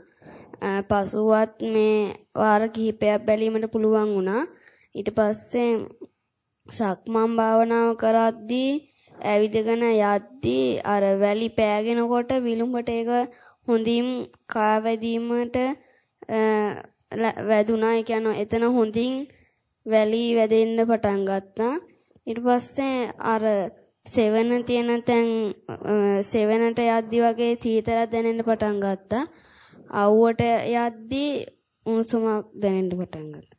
පසුවත් මේ වාර කිහිපයක් බැලීමට පුළුවන් වුණා. ඊට පස්සේ සක්මන් භාවනාව කරද්දී ඇවිදගෙන යද්දී අර වැලි පෑගෙනකොට විලුඹට ඒක හොඳින් කාවැදීමට වැදුනා. ඒ කියන්නේ එතන හොඳින් වැලි වැදෙන්න පටන් ගත්තා. ඊට පස්සේ අර සෙවන තියෙන තැන් සෙවනට යද්දි වගේ සීතලක් දැනෙන්න පටන් ගත්තා. අවුවට යද්දි උණුසුමක් දැනෙන්න පටන් ගත්තා.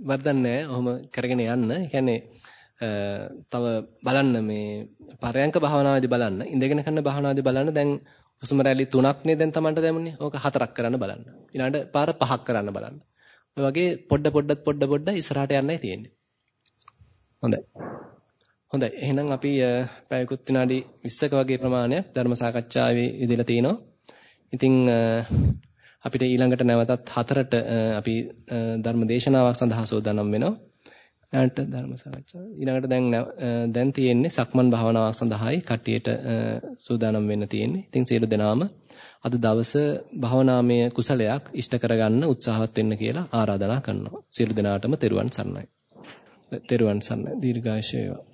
වර්ධන්නේ ඔහොම කරගෙන යන්න. ඒ කියන්නේ තව බලන්න මේ පරයන්ක භාවනාවේදී බලන්න ඉඳගෙන කරන භාවනාවේදී බලන්න දැන් හුස්ම රැලි තුනක් නේ දැන් Tamanට දැමුනේ. ඕක හතරක් කරන්න බලන්න. ඊළඟට පාර පහක් කරන්න බලන්න. ඔය වගේ පොඩ පොඩ්ඩත් පොඩ පොඩ ඉස්සරහට යන්නයි තියෙන්නේ. හොඳයි. හොඳයි. එහෙනම් අපි පැයකුත් විනාඩි 20ක වගේ ප්‍රමාණයක් ධර්ම සාකච්ඡාවේ ඉදලා තිනවා. ඉතින් අපිට ඊළඟට නැවතත් හතරට අපි ධර්ම දේශනාවක් සඳහා සූදානම් වෙනවා. ඊළඟට ධර්ම සාකච්ඡාව. ඊළඟට දැන් දැන් තියෙන්නේ සක්මන් භාවනාවක් සඳහායි කට්ටියට සූදානම් වෙන්න තියෙන්නේ. ඉතින් සියලු දෙනාම අද දවස භාවනාමය කුසලයක් ඉෂ්ට කරගන්න උත්සාහවත් වෙන්න කියලා ආරාධනා කරනවා. සියලු දෙනාටම තෙරුවන් සරණයි. තෙරුවන් සරණයි. දීර්ඝායුෂ වේවා.